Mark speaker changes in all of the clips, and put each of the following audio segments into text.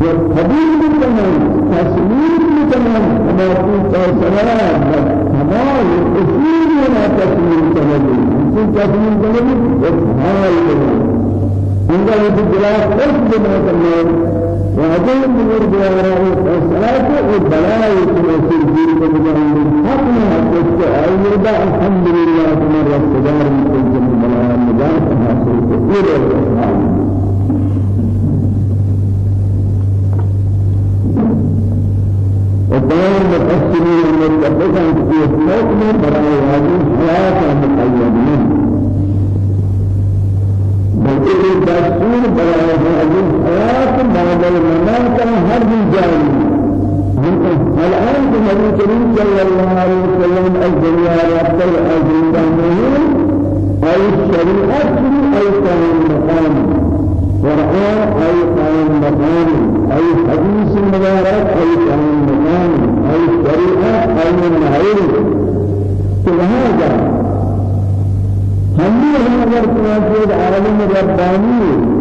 Speaker 1: والحديث بالتمام تسليم بالتمام كما في الصلاة كمال الأصول ولا تسليم تمام تسليم تمام تمام عندما تجلس قصد ما تمام وهذين من الجوارح الصلاة والبلاء والتوسل في المجال حقنا حتى أيضا الحمد لله رب العالمين. من كل بلاء النجاة حاصل كثير وبين المفسرين المتفقين في الحكم براء هذه الحياة المقيدين بلکہ یہ دستور برائے هذه الحياة بعد الممات هر جانب. الآن النبي الكريم صلى الله عليه وسلم الدنيا أكثر أجل أي الشريعة أي كان مقام. قرآن أي كان مقام. أي حديث مبارك أي كان مقام أي الشريعة أي النهي فهذا هم هم اگر تناسب عالم ربانی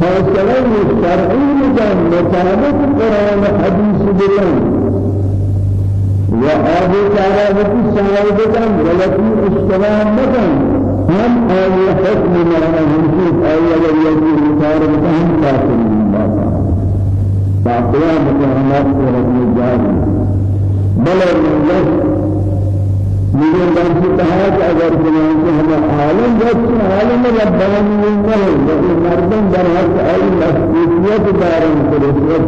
Speaker 1: فیصله شرعی میکن مطابق قرآن حدیث بلند و آب تعالی سوال بکن غلطی مکن هم آئی حکم مانا ہمشید آئی اگر یکی مطار بکن هم باقیا مقامات ربی جاری. بلے من میگه دانشی کہا کہ اگر زمان سے ہم عالم جس عالم ربانی نہیں ہے یہ مردم در حق ای مسئولیت دارن فرصت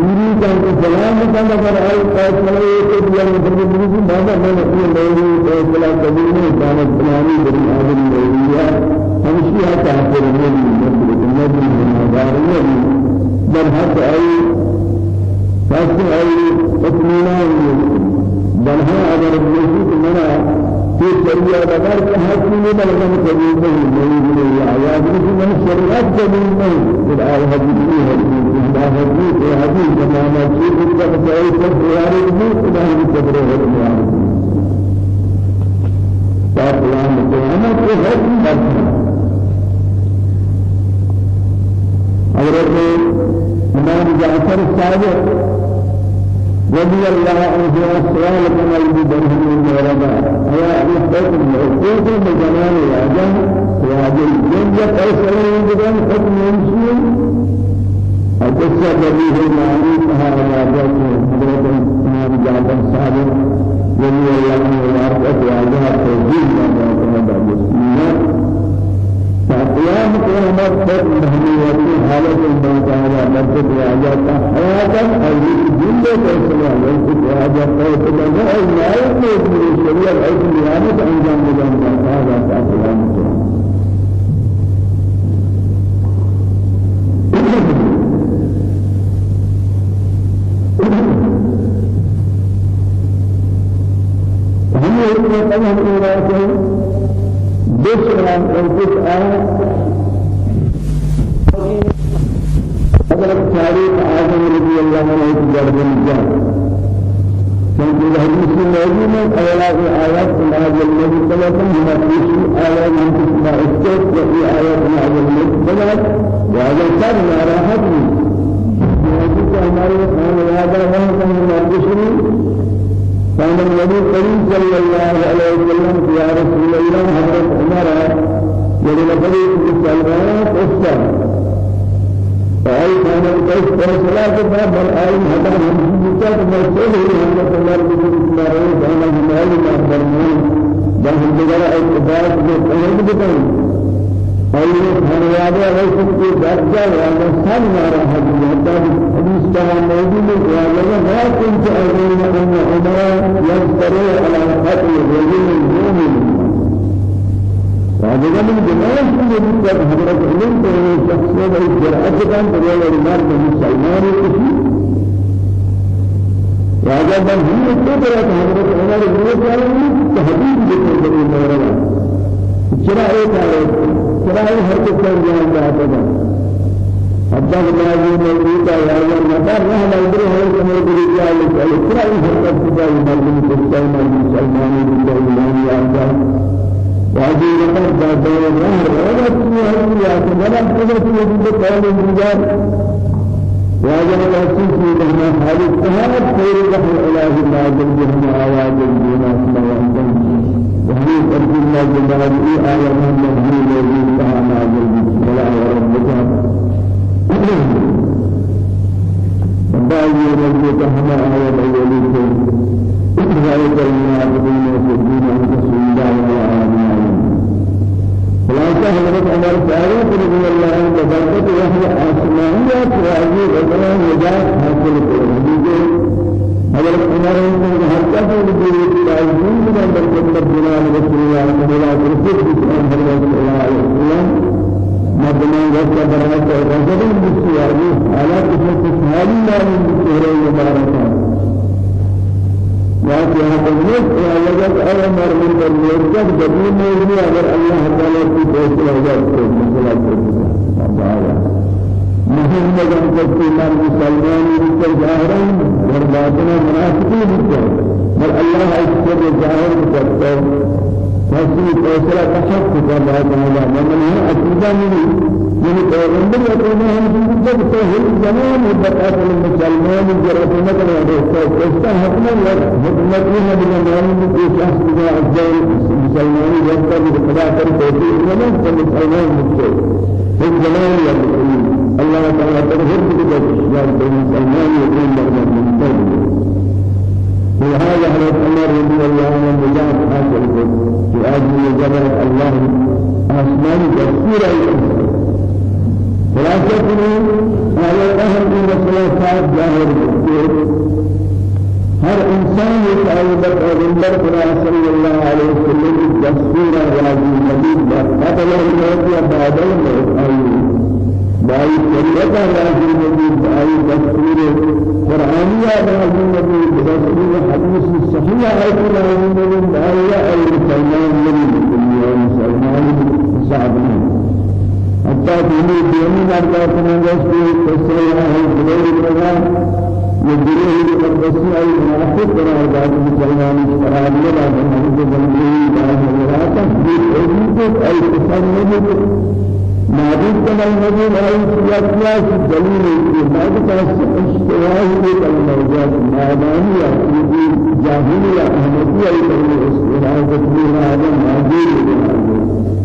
Speaker 1: میری جان کو سلام کن اگر ای فیصلہ یہ کہ یہ مطلب میری بابا میں نے یہ میری فیصلہ کبھی نہیں جانت بنانی بڑی عالم ہے۔ ہمشی ہے کافر نہیں مطلب نبی ہمارے در حق ای فیصلہ ای اطمینان بلها اگر بيجي منا في شريعة بدر كهاتي من بلغم قبول نہیں نہیں آیا کہ من شریعت قبول نہیں پھر آیا حدیث نہیں ہے خدا حدیث ہے حدیث زمانہ چیز کا بتائی تو یار نہیں خدا کی قدر ہے یار تا قیام قیامت کو ہے حضرت امام جعفر صادق رضي الله عنه السؤال كما يبدأ من الربا هي الحكم الحقوق بجمال الأجل وهذه الجنة فيصل بجمال حكم يمشي القصة بديه المعروف هذا حضرة الإمام جعفر صادق رضي الله عنه وأرضاه وعلى توجيه بعد السنة فقيام قيامت خود مهمیتی حالت المنتهى مرتب راجع حياة أو جل فيصل عليه راجع قيت لنا أي لا يمكن الشريعة أي قيامة أنجام مجمع هذا قيام هم يقولون أنهم بشرا الجزء. حضرت تاريخ آدم رضي الله عنه جرب الجان كان في الحديث من أولاء آيات من هذا النبي صلى الله عليه وسلم هنا في آيات من تسمى استوت وفي آيات من هذا النبي صلى الله عليه وسلم وهذا كان راحت موجود ہمارے خان یاد ہے ہم ہم كان النبي الكريم صلى الله عليه وسلم يا رسول الله حضرت عمر يقول لبري سلمان قصة فأي كان القيس فصلاة بعد الآية هذا من جهة مرسله حضرت عمر بن الله كان همال ما فرمان ده الجزاء اتباع بقيم بقيم أي كان يا أبو رسول الله درجة وأنا سامع راح حديث كما موجود وهذا ما كنت أظن أن عمر يذكر على قتل رجل مؤمن وهذا من جمال من حضرة علم شخصية الجرأة كان تقول المرد المسلمان كشي وهذا من هي الكبرى حضرة عمر بن الخطاب تهديد بكل المورد شرائع شرائع هر كتاب جان جاتا حتى بلاد المولود يا يا نبار راه ما يدري هو كما يدري يا يا يقرأ يفكر في ذلك المسلم المسلم المسلمان المسلمان يا الله وهذه نبار بعد راه ولا تسمع يا كما كما تقول قول الأساس في مهما حديث هذا خير له الإله ما جل آيات الدين أسماء وأنتم وهي ترجم الله جل وعلا آية من الذي يجب تعالى جل وعلا ربك باقي رجل كهما هو بيولي ذلك المنافقين والسجين عن رسول الله وآله خلاصة حضرت عمر فاروق رضي الله عنه بركت وهي آسمانية وعزيز وكمان نجاة حاصل كريم حضرت عمر من حركة الجيل العزيز من بركة جلال رسول الله صلى الله عليه وسلم حضرت عليه وسلم مدمان وقت برات رجل بسياري على كل حالي لا من بسياري مباركة وفي هذا الوقت وجد أول مرة من الوقت بدون موجود أگر الله تعالى في جائے تو مسئلہ تعالى مهم مجان کرتے من مسلمان بکر ظاہران اور باطنا منافقین بکر بل اللہ اس سے ظاہر کرتا فاسي فیصلہ تحقق الله تعالى ومن هي عقيدة منه من پیغمبر يقولون هم جب توحيد زمان بقات المسلمان جرأت مثلا فاستا حكما حكمت لها بالنظام في شخص بها أفضل مسلمان بخدا كر توحيد زمان فالمسلمان مكتوب في زمان يقولون الله تعالى تغفر بك المسلمان يكون مرضى من وهذا حضرت عمر رضي الله عنه نجاة حاصل في أجل جبل الله آسمان تفسير خلاصة على أهل من الصلاة ظاهر هر إنسان يتعلق أغنبر صلى الله عليه وسلم تفسير راجي مجيد قبل الموت بعد الموت أيضا باي شريعة راجي مجيد باي تفسير قرآنية راجي مجيد تفسير حديث صحيح راجي مجيد باي المسلمان من الدنيا مسلمان مساعدين حتى في ديني مرة كمان جالس تفسير هاي بداية الكلام يدري المقدسي أي منافق قرار بعد مسلمان قرار لا من هذا الجميع بعد ولا تفسير أي أي تصور معبود كما المدين أي سياسيات دليل ما تكاس اشتواه الموجات مادانية في جاهلية أحمدية يقول استراحة تكبير هذا معبود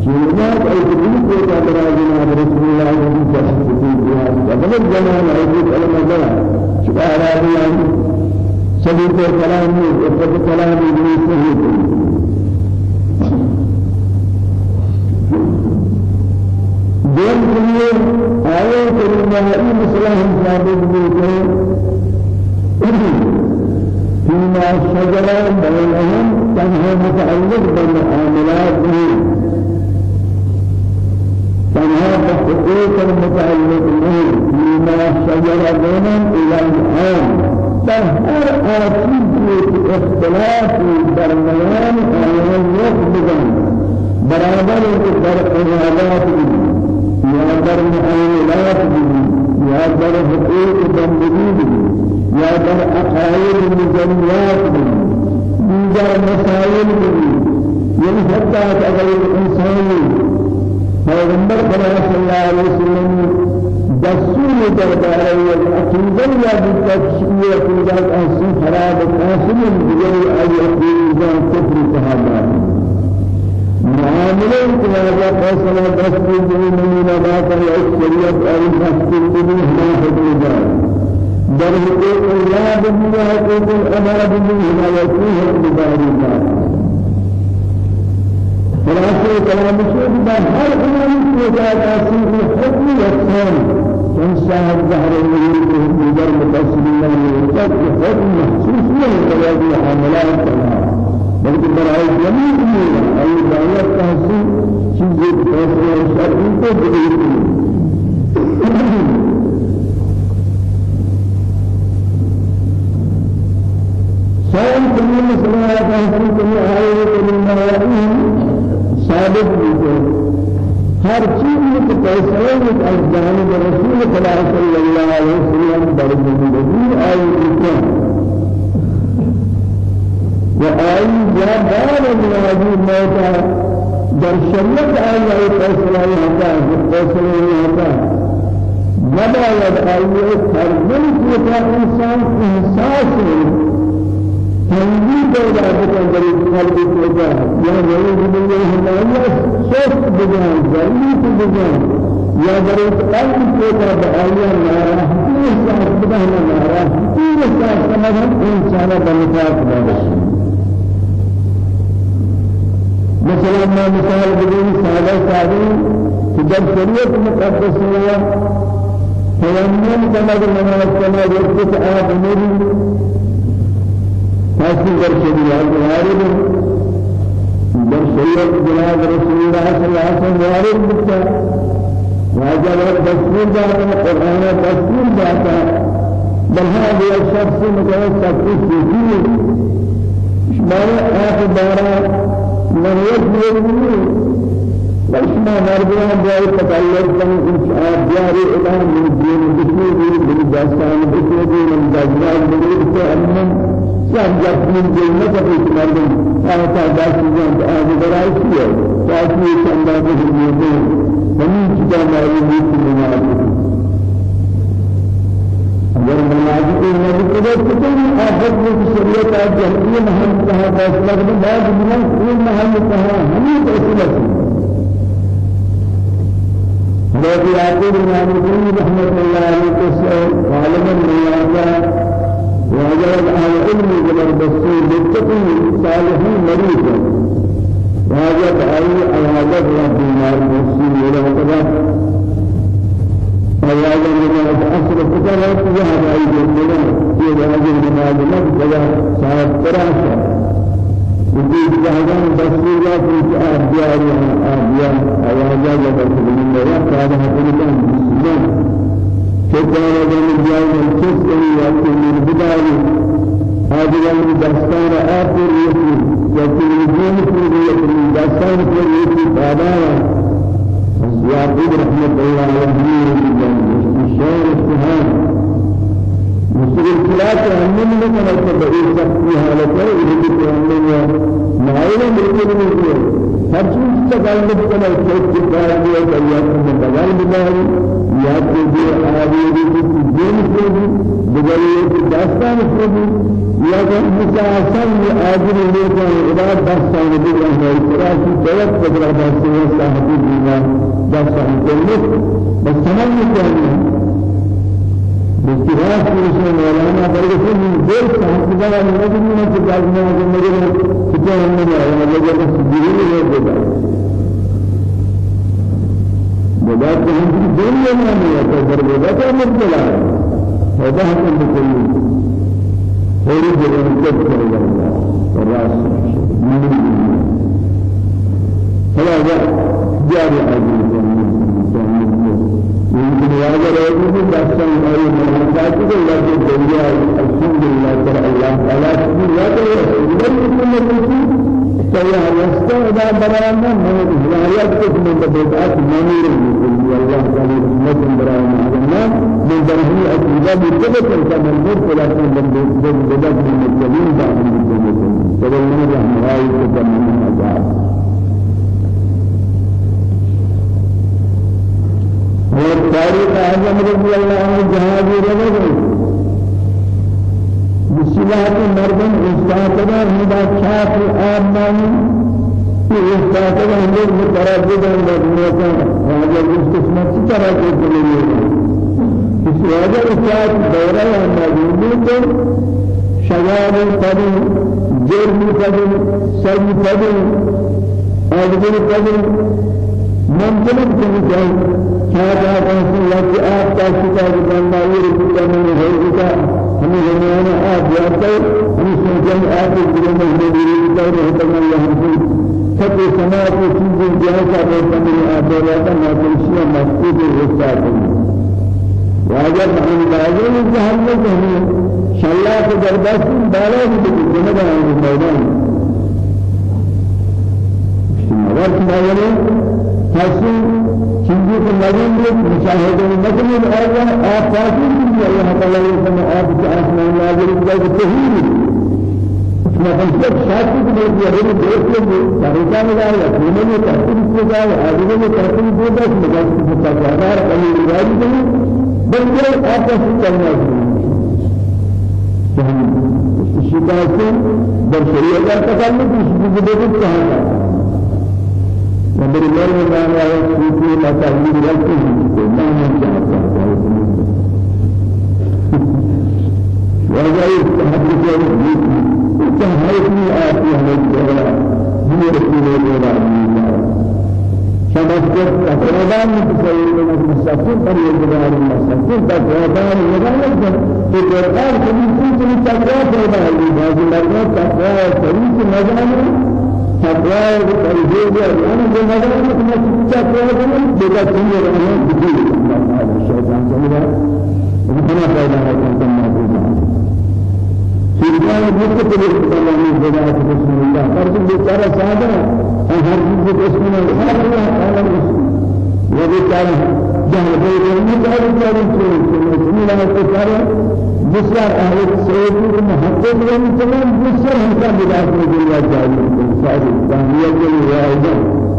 Speaker 1: شيئات أي تكبير كذا براجنا رسول الله الله عليه وسلم قبل الزمان أي كلمة جاء شكرا لله سبيل الكلام وقت كلام ابن سهيل دين كلية آية كلمة أي مسألة هم ثابت بيته فيما شجر بينهم تنهى متعلق بالمعاملات تنهى بحقوق المتعلق به. فيما شجر بينهم إلى الآن. بهر آتي اختلاف درمیان آیان یک بگن برابر در قرآنات یا در معاملات یا در حقوق بندگی یا در عقاید مجلیات دیگر مسائل یعنی حتی اگر انسانی پیغمبر صلی اللہ علیہ وسلم دستور درباره العقيدة يا بالتشريع في ذلك أحسن خراب الأحسن بغير أي عقيدة كفر صحابة معاملة كذا فيصل دستور من نبات الشريعة أو دستور من هنا حدود در حقوق الله بنا حقوق الأمر بنا يكون حقوق هر أمر في ذات حكم يكون إنسان ظهر الوجود مجرد متصلين من حكم محسوس تواجد حملات بلکہ برائے جميع امور أي دعوت تحصیل چیزیں فیصلہ شرعی کو بدلتی سائل كل مسألة تحصيل كل آية كل ثابت ہر چیز کو فیصلے میں از جانب رسول خدا صلی اللہ علیہ وسلم در زندگی آئی اتنا و آئی جا دار منادی موتا در آئی آئی فیصلہ ہوتا ہے فیصلے ہوتا نباید آئی فرزن کی انسان احساس تنبيه پیدا بکن در قلب توجه یا ورود دیگر ہمارا سوچ بجان ضرورت بجان یا در قلب توجه بآیا ناراحتی احساس ہم ناراحتی احساس ہم انسان بنفاق دارش مثلا ما مثال بدون سادہ سادی کہ جب شریعت مقدس ہوا تیمم کما نماز کما وقت آب نبی حاصل در شریعت وارد در شریعت جناب رسول الله صلی الله علیه وسلم وارد بتا. واجب دستور جاتا قرآن دستور جاتا. بل هذا الشخص مجرد تكليف فيه شمال آخر من يجب لكن مرجع جاي تكلم كم إنسان جاري إلى من الدين بسم الله بالدستان بسم الله من دجال بالدستان سب جسمين جنة في مردم آتا داشتين آج برائشية تاكي چندا بہنیتیں ہمیں چدا معلومی کی مناسب اگر مناسب نبی کو کتن آفت میں شریعت آج جہنی محل کہا فیصلہ کرنے بعد من كل محل کہا ہمیں فیصلہ حضرت یعقوب بن عمرو رحمۃ اللہ علیہ کے غالبا تعالي الهدف رب النار مسلم إلى وقضاء فهذا من أصل فترة ذهب أيضا من في هذه المعلومات كذا صاحب تراشا وجود جهان بسيطة في أبيار أبيار أواجه جبل من الله هذا مسلم لمن جاء من كسر يأتي من بداري هذا من دستان آخر يأتي يأتي من دين في يأتي دستان في يأتي بابانا يعقوب رحمة الله عليه الشعر السهام الاختلاف عمل من كان تبعي سخت حالته إذا كان ما هو ممكن ممكن ہر چیز تکلف کرنا سوچ کے کار دیا یا تو بدل بدل یا تو یہ آدھی کی دین سے بھی بدل یہ داستان سے بھی یا کہ مسافر یہ آدمی لے کر عبادت داستان بھی رہا ہے پورا کی جواب بدل داستان صاحب دینا دست عن كلمة بس تمام يتعلم باستغاث موسى مولانا برد كل من دير سهل كبار من أجل من أجل عزنا وجل مجل كتاب من الله وجل بس جريل وجل بدات ہم کی۔ دنیا میں ہے، تو دربدا کا مبتلا ہے فدا ہم کو تھوڑی دیر میں کٹ کر جائے گا راست نہیں۔ ہے جاري عزيز يمكن هذا رأيه دستان أي مناسبات الله في الدنيا الحمد لله ترى الله تعالى لا ترى كل شيء سيا إذا برانا من هدايات من بدعات منير الله تعالى رحمة برانا هذا من ذنبه أكيدا بكذا كان من ولا من بدعات من الجميع بعد من الجميع فبالله رحمه الله تعالى اور تاریخ اعظم رضی اللہ عنہ جہاد رہے گئے مسلحات مردم استعداد ہدا چھاپ آمانی کہ استعداد ہم لوگ متردد ہیں لگنے کا راجہ اس قسمت سے کے چلے گئے اس وجہ استعداد دورہ ہماری کو شغال قدم جرم قدم سلم قدم أجل قدم ممكن أن تكون هذا رسول الله آب تاسكا بجانا يرسل من هيئتا ہمیں زمانا آب جاتا ہمیں سنجن آب بجانا يرسل رہتا الله ہمیں سب سماع کو چیزیں جائسا رہتا من آب جاتا ما تنشیہ مسجد رسالتا واجب عن بعضهم جهنم هم شلا کے درباس بالا بھی جنب آنے میدان مگر سمایا حسن چیزوں کے لگیں گے مشاہدے میں مطلب آئے گا آپ پاکی کی اللہ تعالیٰ نے آپ کے آسمان ناظر کیا اس میں ہم سب شاکی کو دیکھ لیا ہمیں دیکھ لیں گے تاریخہ میں جائے یا خیمے میں تحقیق کیا جائے آدمی میں تحقیق کیا جائے، اس مجاز کی ستا چاہدار کمی روائی دیں بلکہ آپ کا سکتا ہوا ہے۔ شکایتیں در شریعہ کا تکلم اس کی ضرورت کہا جاتا ہے؟ نمبر میں نام آیا سوچی لا تحلیل رکھتے ہیں تو میں نے چاہتا ہے وجاء تحدث عن تهيئ آتي هذه الدولة هي رسول الله شمسك أفرادان متصور من المسافر پر يجبار المسافر تفرادان يجبار في القرآن كل شيء تقوى پیدا ہے بعض مرد تقوى طریق نظام تقوى بالتوحيد يعني بمجرد ما تقوى بلا تنير أنا بدي الشيطان سمعنا وكنا فايدة كان موجودا سيدنا مكتب الإسلام من بداية بسم الله فرض بيتارا سادة هر چیز بسم الله هر الله تعالى وبيتارا جهل بيت المجال جاري بسم الله تعالى بسیار أهل سعودی و محبت و تمام بسیار همکار بداخل دنیا جاری دانیت و رایجا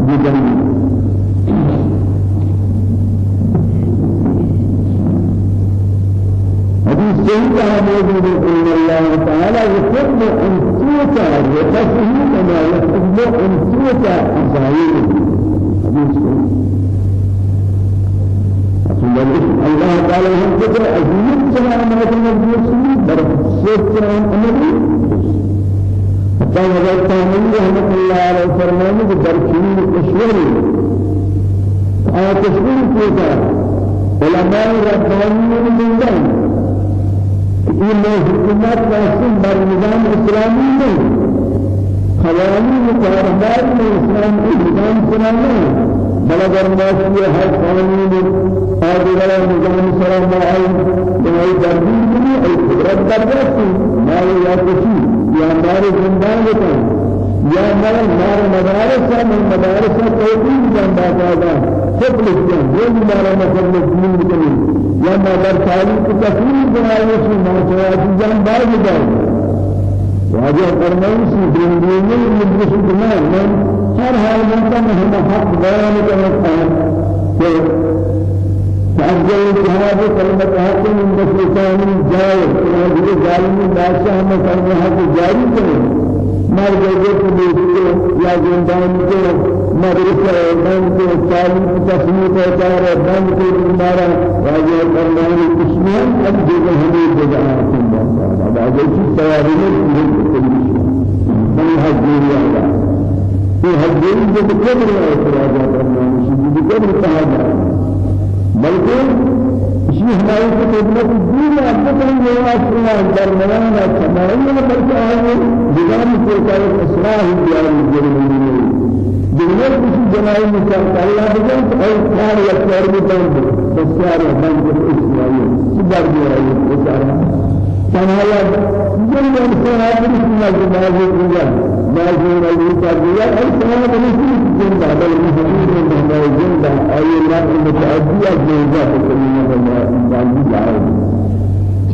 Speaker 1: بدن حديث موجود إن الله تعالى يحب أن توتا وقفه كما يحب أن حديث الله تعالى هم ذكر عزيز سلام عليكم المسلمين بركة سلام النبي حتى وجدت من رحمة الله عليه فرمانه بركين الأشوري آية تشبيه كيسا علماء ربانيين من ذلك إما حكومات قاسم بر نظام إسلامي نہیں قوانین کاروبار میں إسلام کی نظام چلانا بل اگر ماشي هر قانون قادر نظام سلام عليه بنائی تربیت کی ای قدرت در رسی ما یا کسی یا مار زندان بکن. یا مال مار مدارس من مدارس توحید جان باقاعدہ سب لکھتے ہیں جو بھی مارا مطلب مسلم کریں یا مدار تعلیم کو تفصیل بنائے اس میں موضوعات جان باز جائے واجه فرمان سی میں مدرس بنا من ہر حال میں ہم حق بیان کہ فأفضل الجهاد كلمة حق من بسلطان جائر هذه ظالم بادشاہ میں کلمہ حق جاری کریں۔ مر گئے کو دیکھتے یا زندان کو مدرسہ بند کو تعلیم تصمیت اچار بند کو ہمارا راجع فرمانی کشمیان اب دیگر ہمیں بجانا سنبھا اب آگے کی تیاری میں من حجیری اللہ یہ حجیری جو بکبر ہے راجع فرمانی شدید بکبر کہا جائے بلکہ اسی ہماری کو خدمت دین اپنے یہ أصلا درمیان سماعی میں بلکہ آئے جگان کو کہے اصلاح دیار جرمنی دنیا کسی جنائی مثال اللہ بجان اور کار یا کار بھی بند بسیار بند کو اسلائی سبر دی رہی ہے بیچارہ تنہایا جن انسان اپنی سنت بازی کیا بازی علی کا دیا اور سنت بازی جندا بل محمود جندا جندا أي لا متعدية جندا كلمة الله بعدي جاهل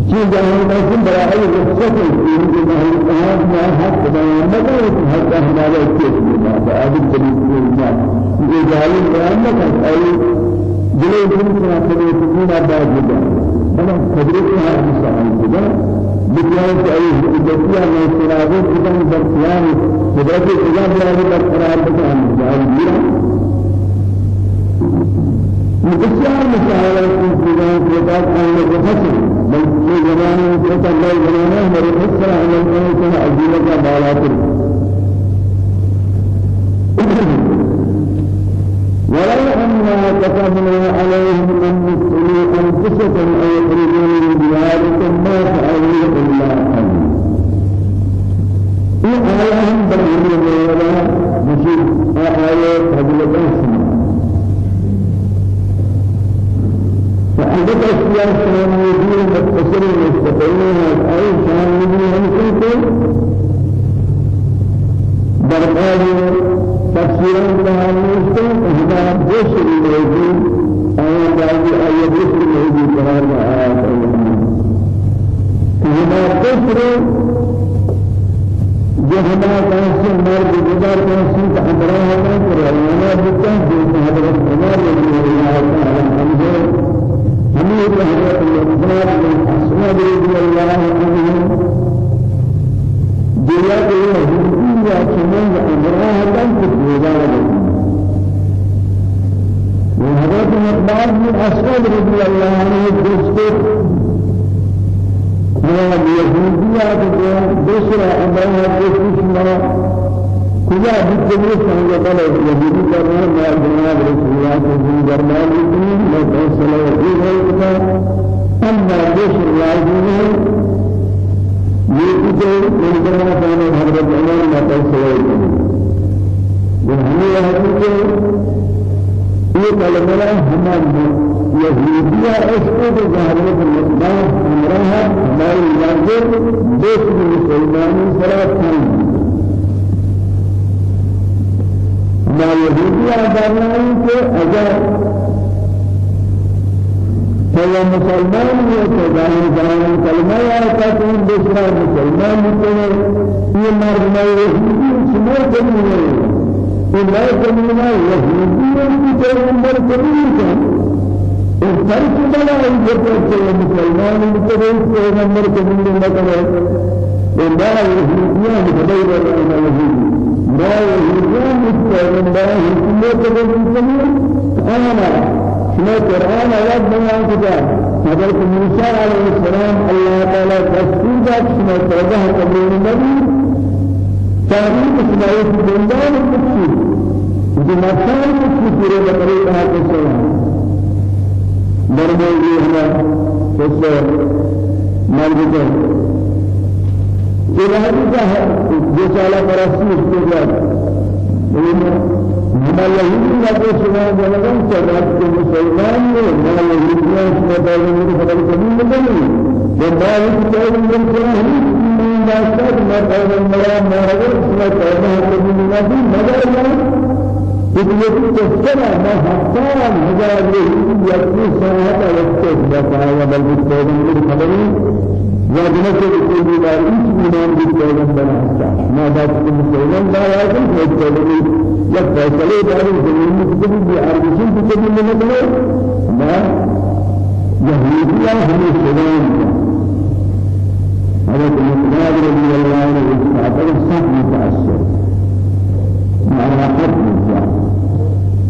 Speaker 1: شيء جاهل بس بلا أي رخصة في جاهل كهان ما حق بيان ما كان حتى هذا الشيء ما هذا الكلمة ما جاهل بيان ما كان أي جلوي جن كنا كذي كنا بعد جدا بنا كذي كنا مسلمان جدا بكرة أي جديا ما سنابه كذا برسيان كذا كذا بلا بلا قرار بكرة جاهل بيان بسیار مسائل کی چیزیں کے بعد آنے کے حسن بلکہ زمانے میں کہتا اللہ زمانے ہمارے حسن عمل کرنے سے عزیزہ کا بالا کر ولو أننا كتبنا عليهم أن يقتلوا أنفسهم أو يخرجوا من دياركم ما فعلوا إلا أن إيه آيهم بالعلم ولا مشير آية فضلة فعندك أشياء ساميين متصل مستقلين أي هم كنت برباد تفسيرا مستقل إذا بشر موجود أي بعض أي بشر موجود قرار آيات إذا بشر جهنا كاسي مرد كاسي أمرها كان كريانا بكان في حضرت عمر رضي الله تعالى عنه حميد حضرت الإنسان بن أسود رضي الله عنه دنيا کے حضور یا چنین امراه دن کو گزار حضرت مقدار بن أسود رضي الله عنه دوست. ما يهوديات دوسرا امراه دوست کجا بکلی سنگ بل یہودی کرنا میں جناب رسول اللہ صلی اللہ علیہ وسلم میں فیصلہ یہ ہے کہ اما دیش اللہ نے یہ کچھ انجام کرنے حضرت کہ یہ کلمہ ہمارے یہودیہ اس کو ظاہر مقدار ہمارا ہماری مرد دیش مسلمانی سره ما يهودي أدرنا کہ اگر فلا مسلمان يتجاهل جاهل كلمة كاتون دوسرا مسلمان يتجاهل. یہ مرد ما يهودي سمع كلمة یہ ما كلمة يهودي کی پیغمبر کریم کا فرق بلا ہے مسلمان متبع پیغمبر کریم نے کہا ہے یہ ما يهودي متبع يهودي ما يهون مستعمل ما يهون مستعمل أنا ما قرآن آيات بيان كذا حضرت موسى عليه السلام الله تعالى تسجيلات ما توجه قبل النبي تاريخ إسماعيل بندان التفسير جو مقصد پورے بکرے کا ہے۔ کہ مرنے یہ ہے اس مرد کو یہ رہا کیا ہے؟ جو چالا پرستی اس کے بعد۔ یعنی ہمارا یہودی کا جو سنا جانا چلات کے مسلمان نے ہمارا یہودی کا اس میں پہلے میرے خبر کبھی نہیں جب میں اس کے اندر چلا ہوں راستہ میں پہلے مرا مارا اس میں پہلے کبھی نہیں مگر میں إذا تذكر ما حتى هذا يكفي ساعة وقت بقى بل بالتوبة الخبري وجنة الكل دار إيمان بالتوبة حتى ما بعد سيلان لا يعرف بالتوبة سلي دار الزمين مكتوب بأرجسين كتب من مكتوب ما يهوديا هم سلام هذا المقدار رضي الله عنه يستعبد صح متأثر مع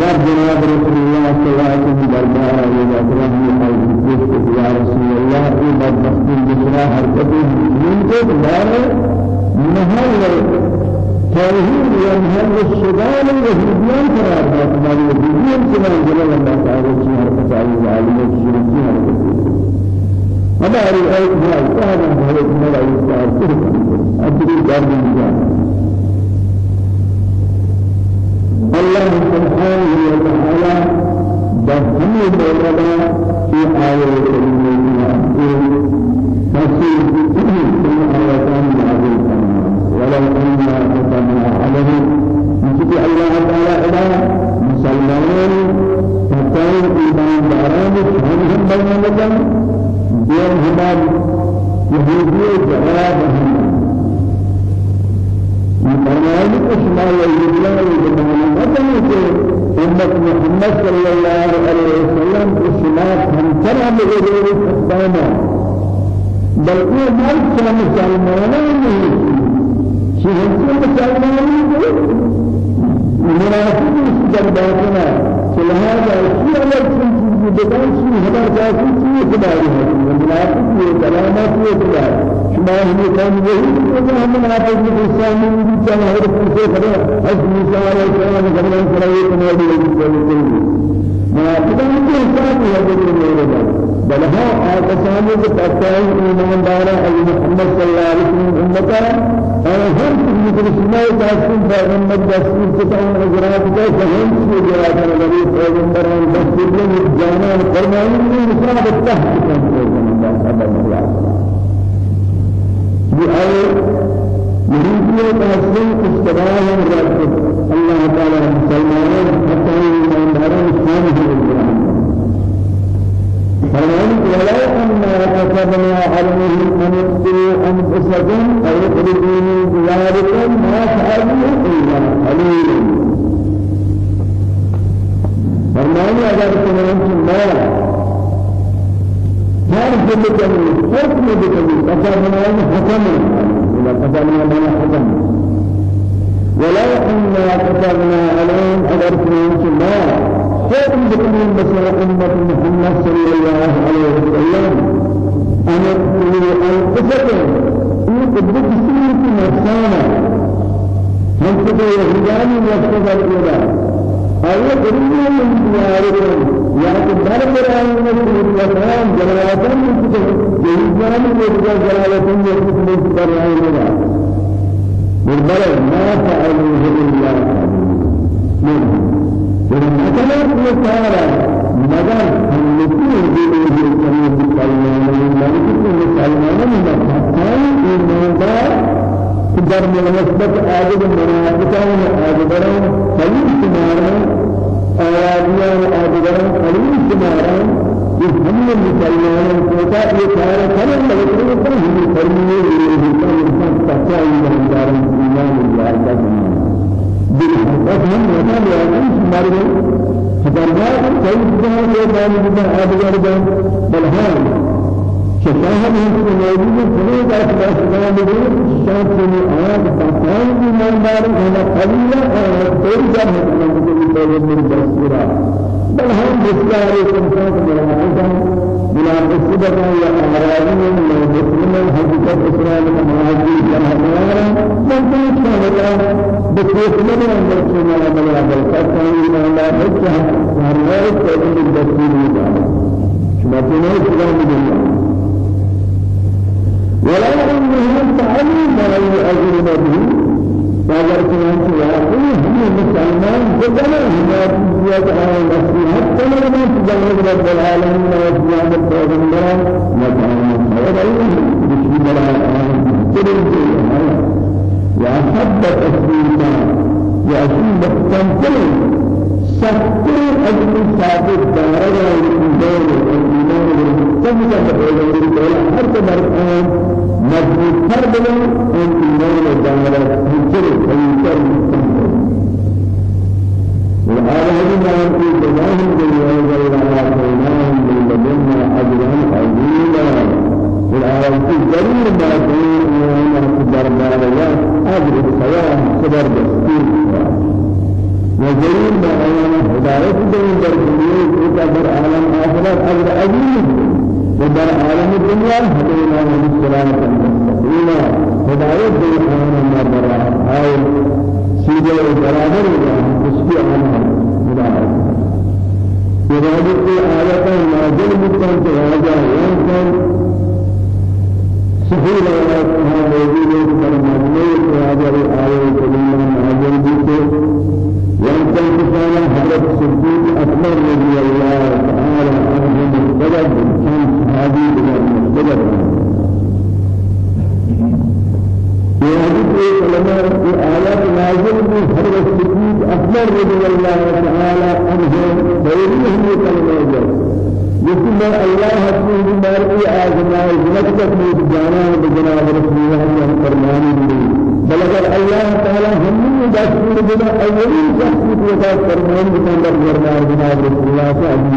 Speaker 1: يا جناب رسول الله صلى الله عليه وسلم دربار عليه وسلم يا رسول الله إيه بدبخت الجسرى حركته من دار نهار توحيد ينهل الشغال والهديان قرار هذا الهديان سبحان جل الله تعالى في حركة العالم الشركي حركته هذا رأيت ما كان هذا ما رأيت أدري دار من الله سبحانه وتعالى بهم بولنا في آية الكريمة فسير في آياتان هذه ولو أنا كتبنا عليهم مثل الله تعالى إلى مسلمين فكان إيمان داران شهرهم بينهم دين هما يهودي جوابهم بنائے کچھ نہ یہ بنائے کہ امت محمد صلى الله عليه وسلم کی سماعت ہم ترا لگے ہوئے خدانا بلکہ مرد سے مسلمان نہیں کہ ہم سے مسلمان نہیں منافق اس دربارنا لہذا اسی الگ چیز بدان چیز ہمارا جاتی چیز بدان ہے منافق یہ کلامات یہ بدان ما هم يتعلمون وما هم منافق الإسلام من جسم هذا الكفر كذا حسب الإسلام والإسلام كذا كذا يكون هذا الإسلام منافق الإسلام هذا الإسلام بل ها أتسامى بتأتي إيمان دارا أي محمد صلى الله عليه وسلم أمتا أنا هم في الإسلام تأتون فأمة جسم تتعون أجرات كذا هم في أجرات النبي صلى الله عليه وسلم جسم جانا فرمان من إسلام بالتحقيق من الله سبحانه علیہ وسلم یہ آئے يريد تحسين استدعاء الرب الله تعالى مسلمان حتى يمان داران سبحانه فرمان ولو أن كتبنا عليهم أن يقتلوا أنفسهم أو يخرجوا من دياركم ما فعلوا إلا قليل فرمان أجر كمان ما هر جمله حكم بكل كتبنا حكم. إلى كتبنا ما حكم. ولو أن كتبنا عليهم أجر كمان ما حكم بكل مثل أمة محمد صلى الله عليه وسلم. أن يقولوا أنفسكم يقبل بسيرة نفسانا. هم كده يهدان يكتب الإله أي قريبا من دياركم يا كبار براءة من الإسلام جلالة من كده يهدان يكتب جلالة يكتب براءة من ما فعلوه إلا منه مثلا مثلا مگر هم نتیجه دیگه کنیم مسلمان مالک مسلمان مستحقان ایماندار در مناسبت آدم منافقان آدمان خلیل شماران آوازیان آدمان خلیل شماران یہ ہم نے مسلمانوں کو کا یہ کار کرنے لگے تو ہم فرمیے یہ انسان سچا ایماندار ایمان اللہ کا يعني فدرجات كيف جاء يبان بنا أبغار بان بل هاي شفاهة من موجود فلوس سلام بدون شان سني آيات فكان من دار هنا قليلا كل جمع من بدون من بسيرة بل هم بسيارة كم كان من بلا قصدك يا أعرابي من مسلم حقيقة إسلام المعاجي جهنم من كان شهدا بكيف من كان إلى الله بكها وهو يكون بالدستور شما تنوي إسلام الله ولا أنهم تعلم ما يؤذن به فاگر چنانچہ واقعی ہمیں مسلمان جگنا ہماری زیاد آئے نصیحت کرنے میں جنگ رب العالمین و زیاد پیغمبران مکان خیر علیہ بسم اللہ الرحمن الرحیم یا حب تسبیحا یا شیء مستنقل سكر أجل ثابت دارا الإيمان والإيمان والمستمع بالإيمان هر كبر مضبوط تر بلن ان ایمان دارد هجر خیلی والآية هذه في جزاهم بالله وعلا بينهم بالبدن أجرا عظيما والآية جرير ما بين إيمان في دربارية أجر السلام صبر بسكين وجرير ما أيام هداية بين دربارية في عالم آخرة أجر عظيم ودر عالم الدنيا هدينا من السلام المستقيم. هداية بالحياة ما برا هاي سيدة برابر مسكي عنها هداية في آية نازل مكان تواجه يمكن سهيل ولا سهل موجود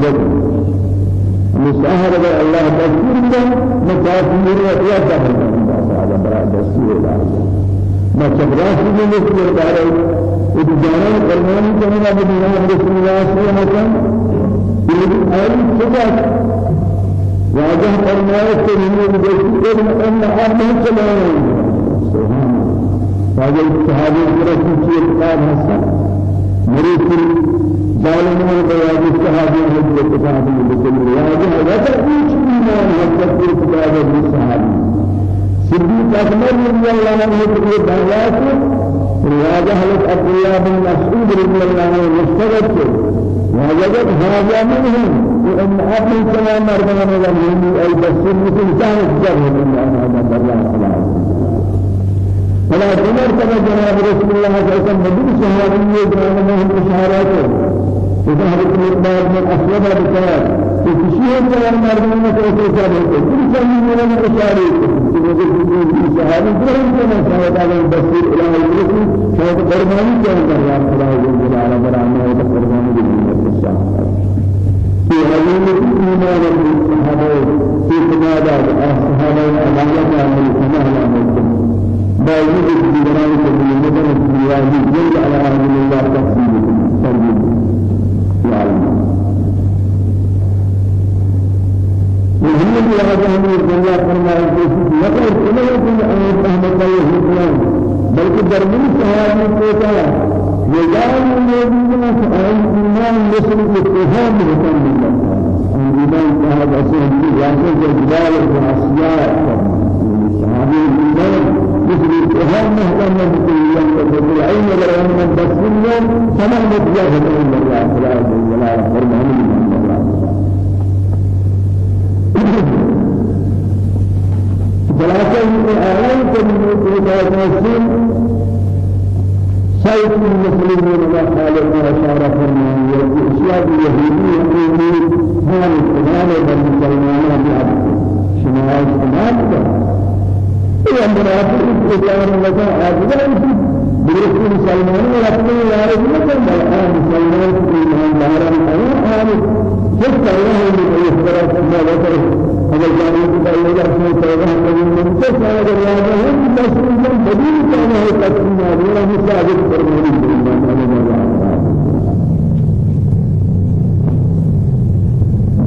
Speaker 1: الله عليه وسلم مساهر الله دستور من مكافير ويا دهر هذا برا دستور الله ما تبراس من دستور داره إدجانا فرمان كنا بدنا رسول الله صلى الله عليه وسلم أي سبب واجه فرمان كنا بدستور أن أربع سلام هذا الصحابي رسول الله صلى الله عليه وسلم مريد ظالمون بياض الصحابي هجر الصحابي بكل رواية وتقويش إيمان وتقويش كتاب الصحابي صديق أكبر رضي الله عنه في بياض رواية حضرت عبد الله بن مسعود رضي الله عنه مستغرب وجدت هذا منهم وأن أبن سلام مرضى من أي بسر مثل كانت جرهم من هذا الله فلا عمر كما جناب رسول الله صلى الله عليه وسلم بدون صحابي جناب من إشاراته إذا هذا من أسود بكار وكشيء من المردم من كوكب كابل كل شيء من الإشارة الشهادة كلهم كما شهد على البصير إلى الرسول شهد قرباني كان الله خدا جل وعلا برامه وقرباني بالله الشهادة في هذه الإيمان بالصحابة في كمادا الصحابة أمانة من من باوجود الجيران في المدن الدنيا جل على الله تفسير وهم هذا هم الدنيا فرمائے کہ مگر بھی أن رحمت اللہ حکم بلکہ درمی صحابی کو کہا وجعل الذين آمنوا إيمان مثل الاتهام بكم بالله إيمان هذا سيد ياسر الجبال والأسياء صحابي الإيمان مثل الاتهام مهتم بالله والعين والعلم بس اليوم سمع مجاهد الله تعالى ولا فرمان ثلاثة آيات من المسلم سيد المسلمين وخالق وشارة فرمان والإسلام اليهودي يقولون هذا الكلام بالمسلمان بعبد شمال الكلام إيه منافق الإسلام لك عاجزا برسول مسلمان ورسول الله لكن الآن مسلمان في إيمان دارا. الآن جس الله ما ذكره اگر جانے کی بات ہے اپنے توبہ کرنے میں تو سارا دروازہ ہے کہ مسلم کو بدیل کرنا ہے ہے؟ وہ مساجد فرمانی ہے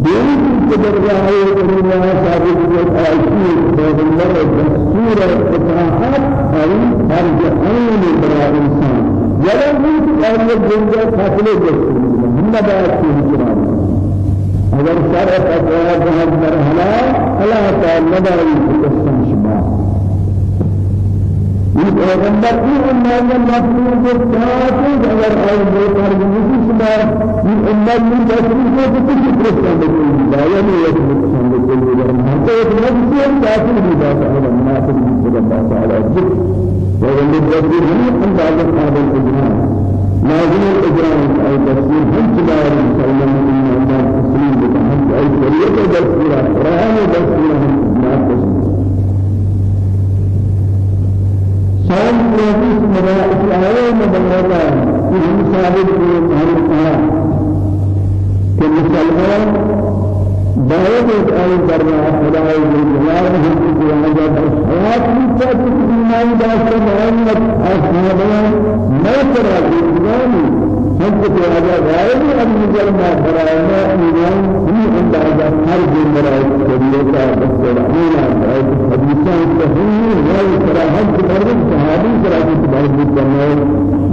Speaker 1: دین کی بدرجة الدنيا ثابت بالآيات پیغمبر دستور اطاعت أي فرج عين برا إنسان۔ ولا يمكن أن يجوز قتل جسد هم بعد في اگر شرع فتوى جهاد مرحلة الله تعالى لا يتقسم شباب یہ پیغمبر کی امت مطلوب ذات اگر اور بے ترجمہ شما یہ امت میں تشریح کو کچھ پرسان دیتا ہے یعنی یہ پرسان دیتا ہے تو ایک نفس ہے کافر بھی بات ہے منافق بھی بات ہے پیغمبر تشریح ہم انداز قابل اجرام لازم الاجرام اي تفسير هم كبار مسلم من الله تسليم بتحقق اي شريعه تفسير القران وتفسير الناس. شان نفس ملائكة آية مبلغة في مسابق القرآن. كمسلمان باید آئی دریا خدای جلال ہم کی آجا حیات کی چاہت کی ایمان داشت محمد اصحابان میں کرا دیوانی ہم کو آجا غائب اب نظر ما برائنا ایمان ہم اندازہ ہر دن برائے شریعتا بسرعینا برائے حدیثان صحیح وہی صراحت کی مرد صحابی صراحت کی مرد کرنے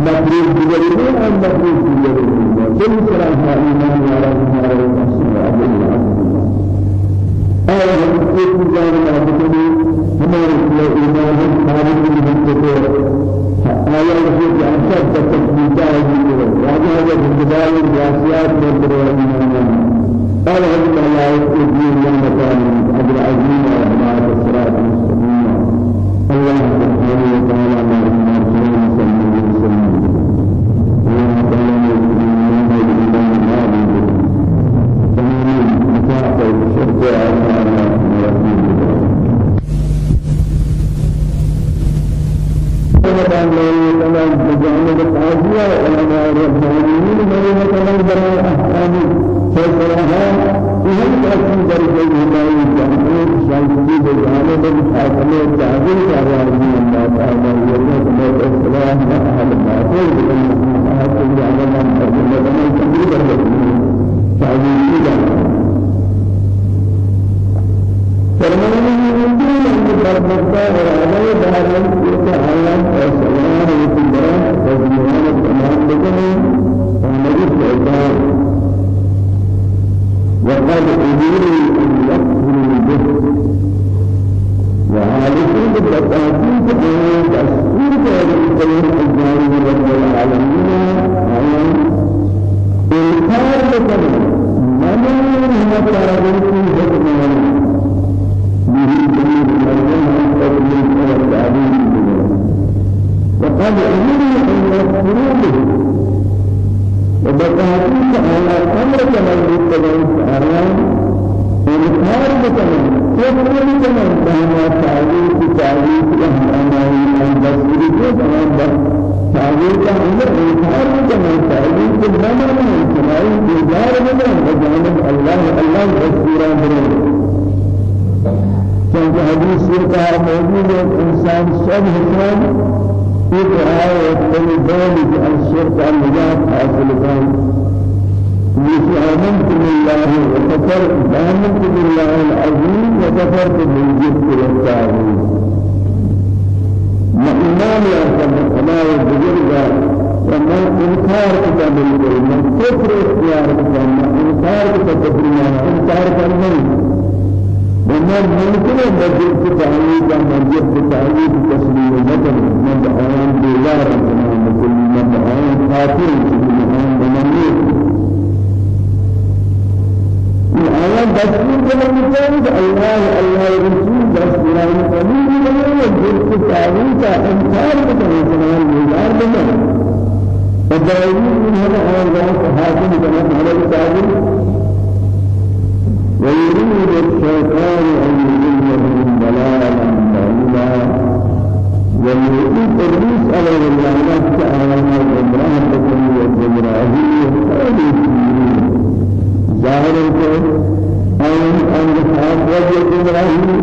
Speaker 1: مقریب دیگری میں ہم مقریب دیگری میں کل صراحہ ایمان یارا ہمارے اصحاب اللہ آیا ہم ایک جان میں ہمارے آیا جانتا تکلیف ہے یہ راجہ ہے جبال الراسيات من الرحمن قال هذه الآيات في دين مكان أجر عظيم وعلى الصراط المستقيم الله التعبير على الله تعالى يريد موت السلام أهل الباطل بأن أحد يعلم أن الله تبريد الرسول تعبير فرمانه من دون أن بربطا وعلى دارا يتعلم وسلام وكبرا وزيان التمام بكني فنجد الإعداد وقد أمير وهذه بالتأكيد أن تسير الكلمة الجارية رب العالمين إنكار بكني من هو تعرف في حكمه وقد أمروا أن يكفروا به وبتحقيق على أمر كما يقول تعالى إنكار بكمان بكمان كما تعليق تعليق أهل البصري كما تعليق أمر إنكار بكمان تعليق الزمن السماعي إجار بكمان وجانب الله الله بصيرا بكمان چونکہ حدیث کا موجود ہے انسان سب ایک آئے کل دول الشرك النجات حاصل كان آمنت بالله وكفر آمنت بالله العظيم وكفرت بالجبت والتعظيم ما إيمان يحسن وما البزرگ وما إنكار كتاب الكريم كفر اختيار كتاب إنكار كتاب الكريم إنكار كتاب وما ممكن بدل التعليق مجد التعليق تسليم مثلا من دعوان دولار مثل من دعوان خاطر الآيات دستور كما مثال الله الله رسول دستور قبول كما مجد التعليق إنكار كما مثلا دولار بمن فدعوين من هذا الله حاكم كما على التعليق ويريد الشيطان أن يضلهم ضلالا بعيدا. ويريد إبليس عليه اللعنة تعالى إبراهيم بكري إبراهيم ظاهر أن أن وجه إبراهيم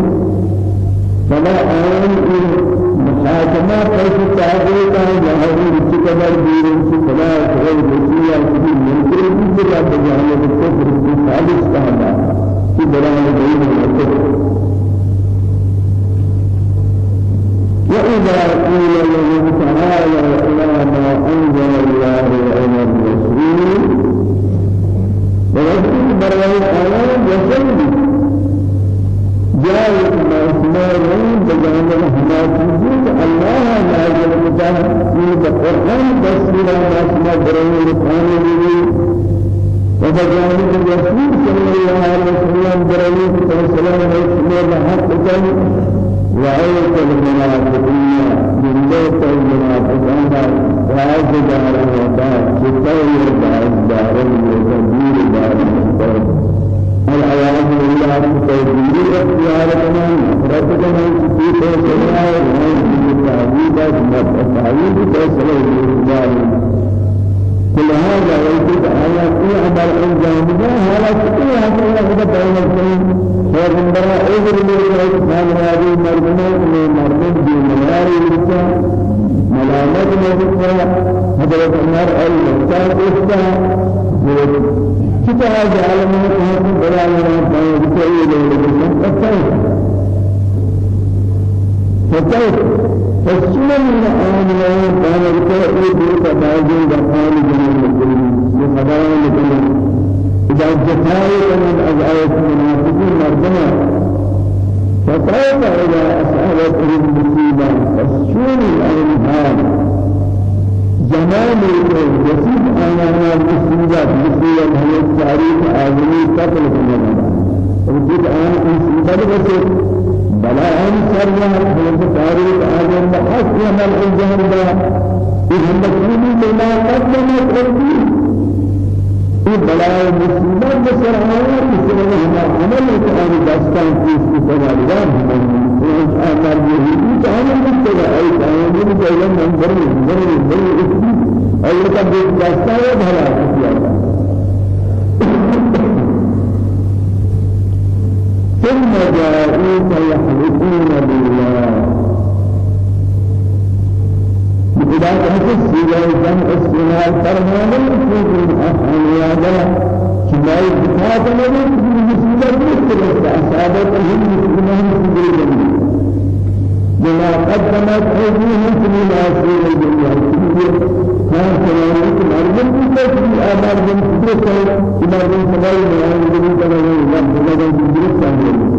Speaker 1: فلا أن محاكمة قيس تعبير كان ظاهر بكبر دين فلا غير بسيئة من كل بجانب الكفر في ثالث كهذا في بلاد بعيد وإذا قيل لهم تعالوا إلى ما أنزل الله وإلى تدبير اختيار كمان رب كمان في فيصلة وعين بالتعبيد ما تعبيد فيصلة كل هذا يجب على كل عمل الجانبة على كل هذا يجب بين الكلام ومن براء أجر الإسلام هذه مرمى من مرمى بمنار الإسلام ملامة الإسلام حضرة عمر الإسلام إسلام كتاب جعل من هذا براء الله بكل الإسلام فكيف فالسنن من آمنوا كان الكائن بتباجي دخان جميع المسلمين بخبران لكل إذا جفاية من أزعاية المنافقين مرضنا فكيف إذا أصابتهم المصيبة فالسنن الأنهار زمان يسيب أنا المصيبة مصيبة هي التاريخ آدمي قتل المدى وجد أنا مصيبة بس بلا أن سرنا حلف تاريخ آدم بحث يمل الجهر با إذا مكتوب بما قدمت ربي إيه بلا مسلمان بسرعة بسرعة هما عمل القرآن داستان في سورة الأنبياء وإن أمر به كان مستوى أي كان من جيل من بر بر أي كان داستان بلا كتير ثم جاءوك يحلفون بالله. إذا كانت السيرة جمع السنة فرمانا في الأحياء كما يتفاق لنا في المسلمة مثل أصابت هم مسلمين في الجنة بما قدمت أيديهم في الآخرة الدنيا كان كذلك مرض في آمار من فكرة إلى من سبعين من من كذا من من من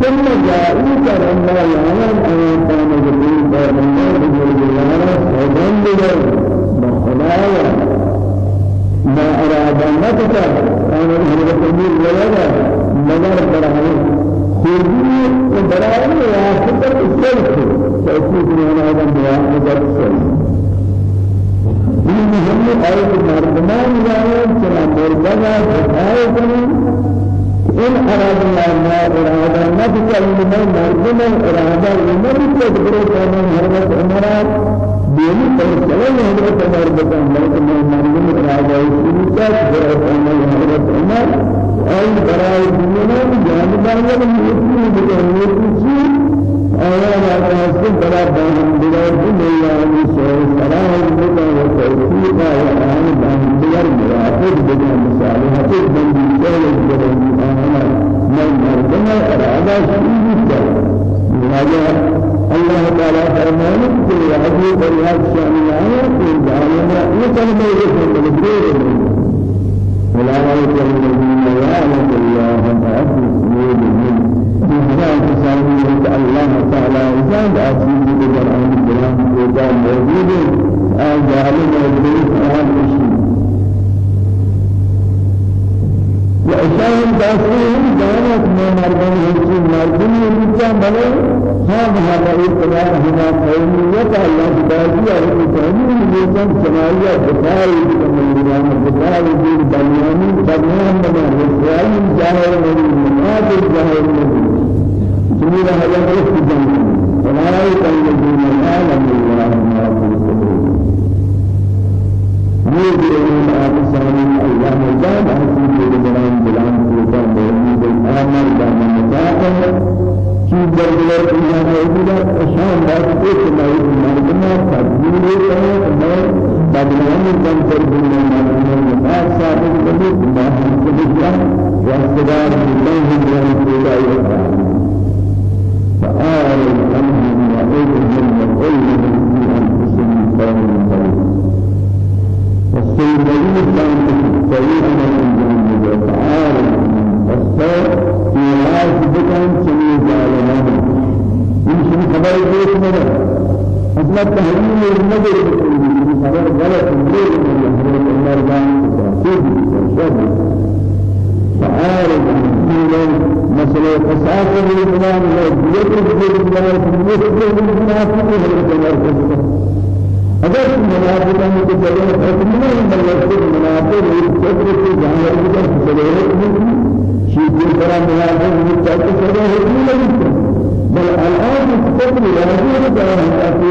Speaker 1: ثم جاءوك رمى يعلم أن كان جبريل بين الله وجلاله سودان بجر بخلايا. ما أراد نفسه كان هذا الأمير ولا مدار برهان خروجي وبرهان يا فكر تأكيد من هذا الدعاء مدار السلف این مهمی آیت مردمان جانب چنا مرتبا فتای کنی این اراد الله اراده نبکل من مردمان اراده لمن تدبر کنن حضرت عمران بیمی فیصله حضرت عمر بکن لیکن مردمان اراده سنیتا حضرت عمر حضرت عمر ای برای دنیا جانبان یکی بکن یکی آیا راستین برای بهم دنیا می سوی سلام بکن و توفیق و آن بهم دیگر مرافق بکن مصالحت بندی سوی بکن آنا من شیدی کن لہذا اللہ تعالی فرمانے کہ یادی بریاد شامل آیا کہ جاننا یہ کلمہ یہ کلمہ ولا يعلم الذين يعلم الله ما في صدورهم بإحسان تسامي الله تعالى إنسان أسيب بالقرآن الكريم وقال موجود أجعل موجود قرآن الشيء وإشان داسين دانت ما مردان هيك مردان يرجع بله هم هذا الكلام هنا قومية الله تعالى قومي يجب سمايا بخاري من الإمام البخاري من بنيامين بنيام من الإسرائيل جاهر من المنافق جاهر من جميل هذا ليس جنة أولئك الذين يعلم الله ما في صدورهم يجعلون أبصارهم الله مجاد أحسن بلان بلان سلطان بوجود الآمر بان متاعه في جلال الله موجودة أشان ذات كيف ما يكون مرضنا تبديل كما كما بدلان كان تبديل مرضنا متاع سابق بني ما هم بجرا واقتدار بالله من الهداية فآل عنهم وعيدهم والعلم في أنفسهم قوم طريق والسيدين كانت طريقا من جانب تعالى فاستوى في رأس بكم سمي ظالمان يمكن خبر بيت مدى. أصلا تهريم النظر خبر غلط. غير من حضرت عمر بن خطاب وشاب فعارض عن مسألة فساد الإسلام وذكر الإسلام في مثل المنافق حضرت عمر بن اگر منافقان کو جگہ حکم نہیں ملک منافق ایک چکر سے ظاہر کر چلے شیخ طرح منافق چلتے چلے حکم نہیں بل الآن واجب ہے کہ في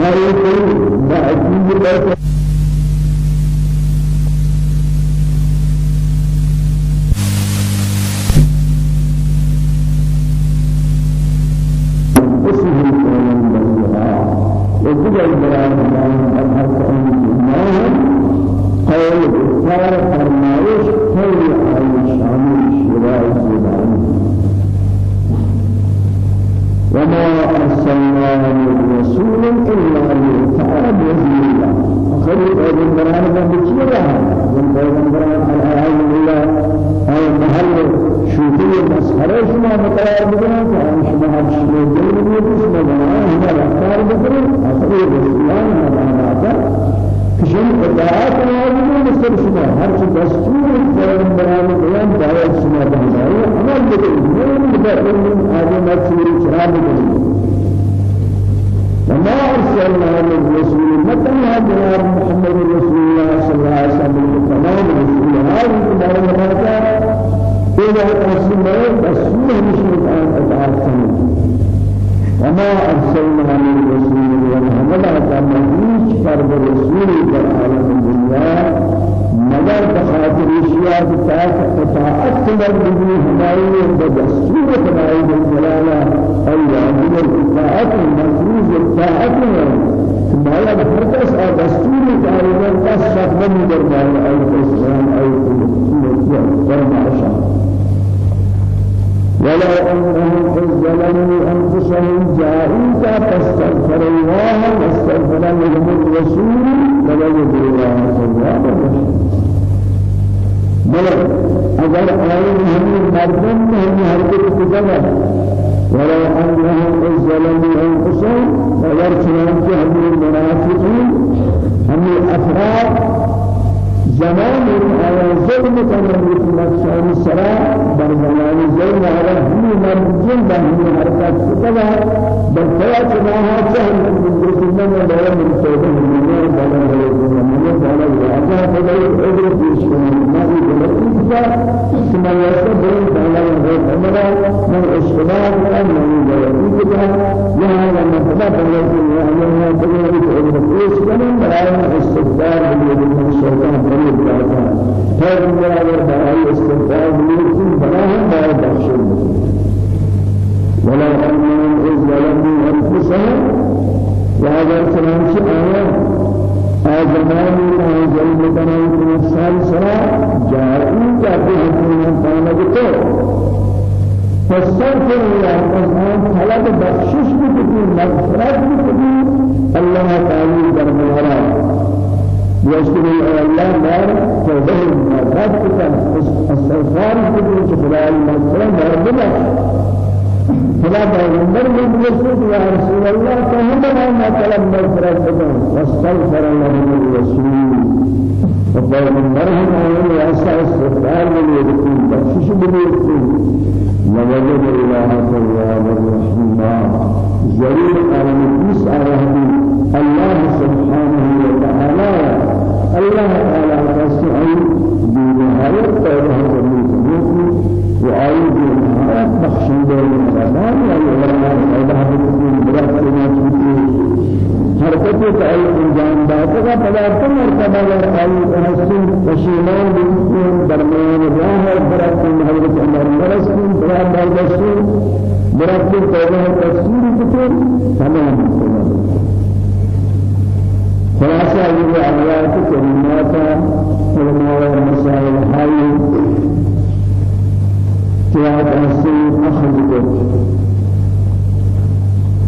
Speaker 1: هذه كل ما أكيد فاستغفر الله فسبحان طلب بخشش بكتير مغفرت بكتير. الله تعالى دربارا يشكر الله دار توبة مرات كتن استغفار كتن خدا المغفرة مرد خدا پیغمبر نے رسول یا رسول اللہ کہنا ما طلب مغفرت کتن واستغفر له الرسول وپیغمبر ہم آئے ایسا استغفار میں رسول بخشش بھی رسول لوجد الله تواب الرحيم. ذريع على نفس على الله سبحانه وتعالى. الله تعالى تسعي بنهاية توبة المسلمين وآي بنهاية بخشيد المسلمان وعلماء الله بكل بركة ما حرکت تعالی انجام داتا کا پدارت مرتبہ ہے آئی حسن پشیمان بکن درمیان راہ برکت حضرت عمر مرسل برکت بردشت برکت توبہ تفسیر بکن تمام خلاصة هذه آيات كلمات علماء مسائل هاي تياب أسين أخذ قلت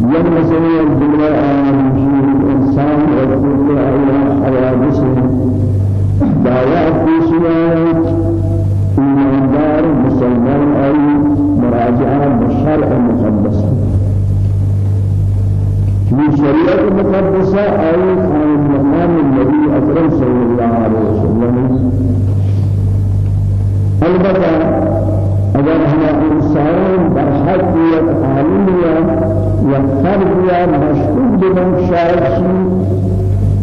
Speaker 1: يوم مسائل الجملة آمن الإنسان وكل أيها حوادثه دعوات في سيارات إيماندار مسلمان أي مراجعة بالشرع المقدس في شريعة المقدسة أي عن المقام النبي أكرم صلى الله عليه وسلم. البتة اگر ہم انسان در حد یا تعلیم یا فرد یا مشکوک بدن شاید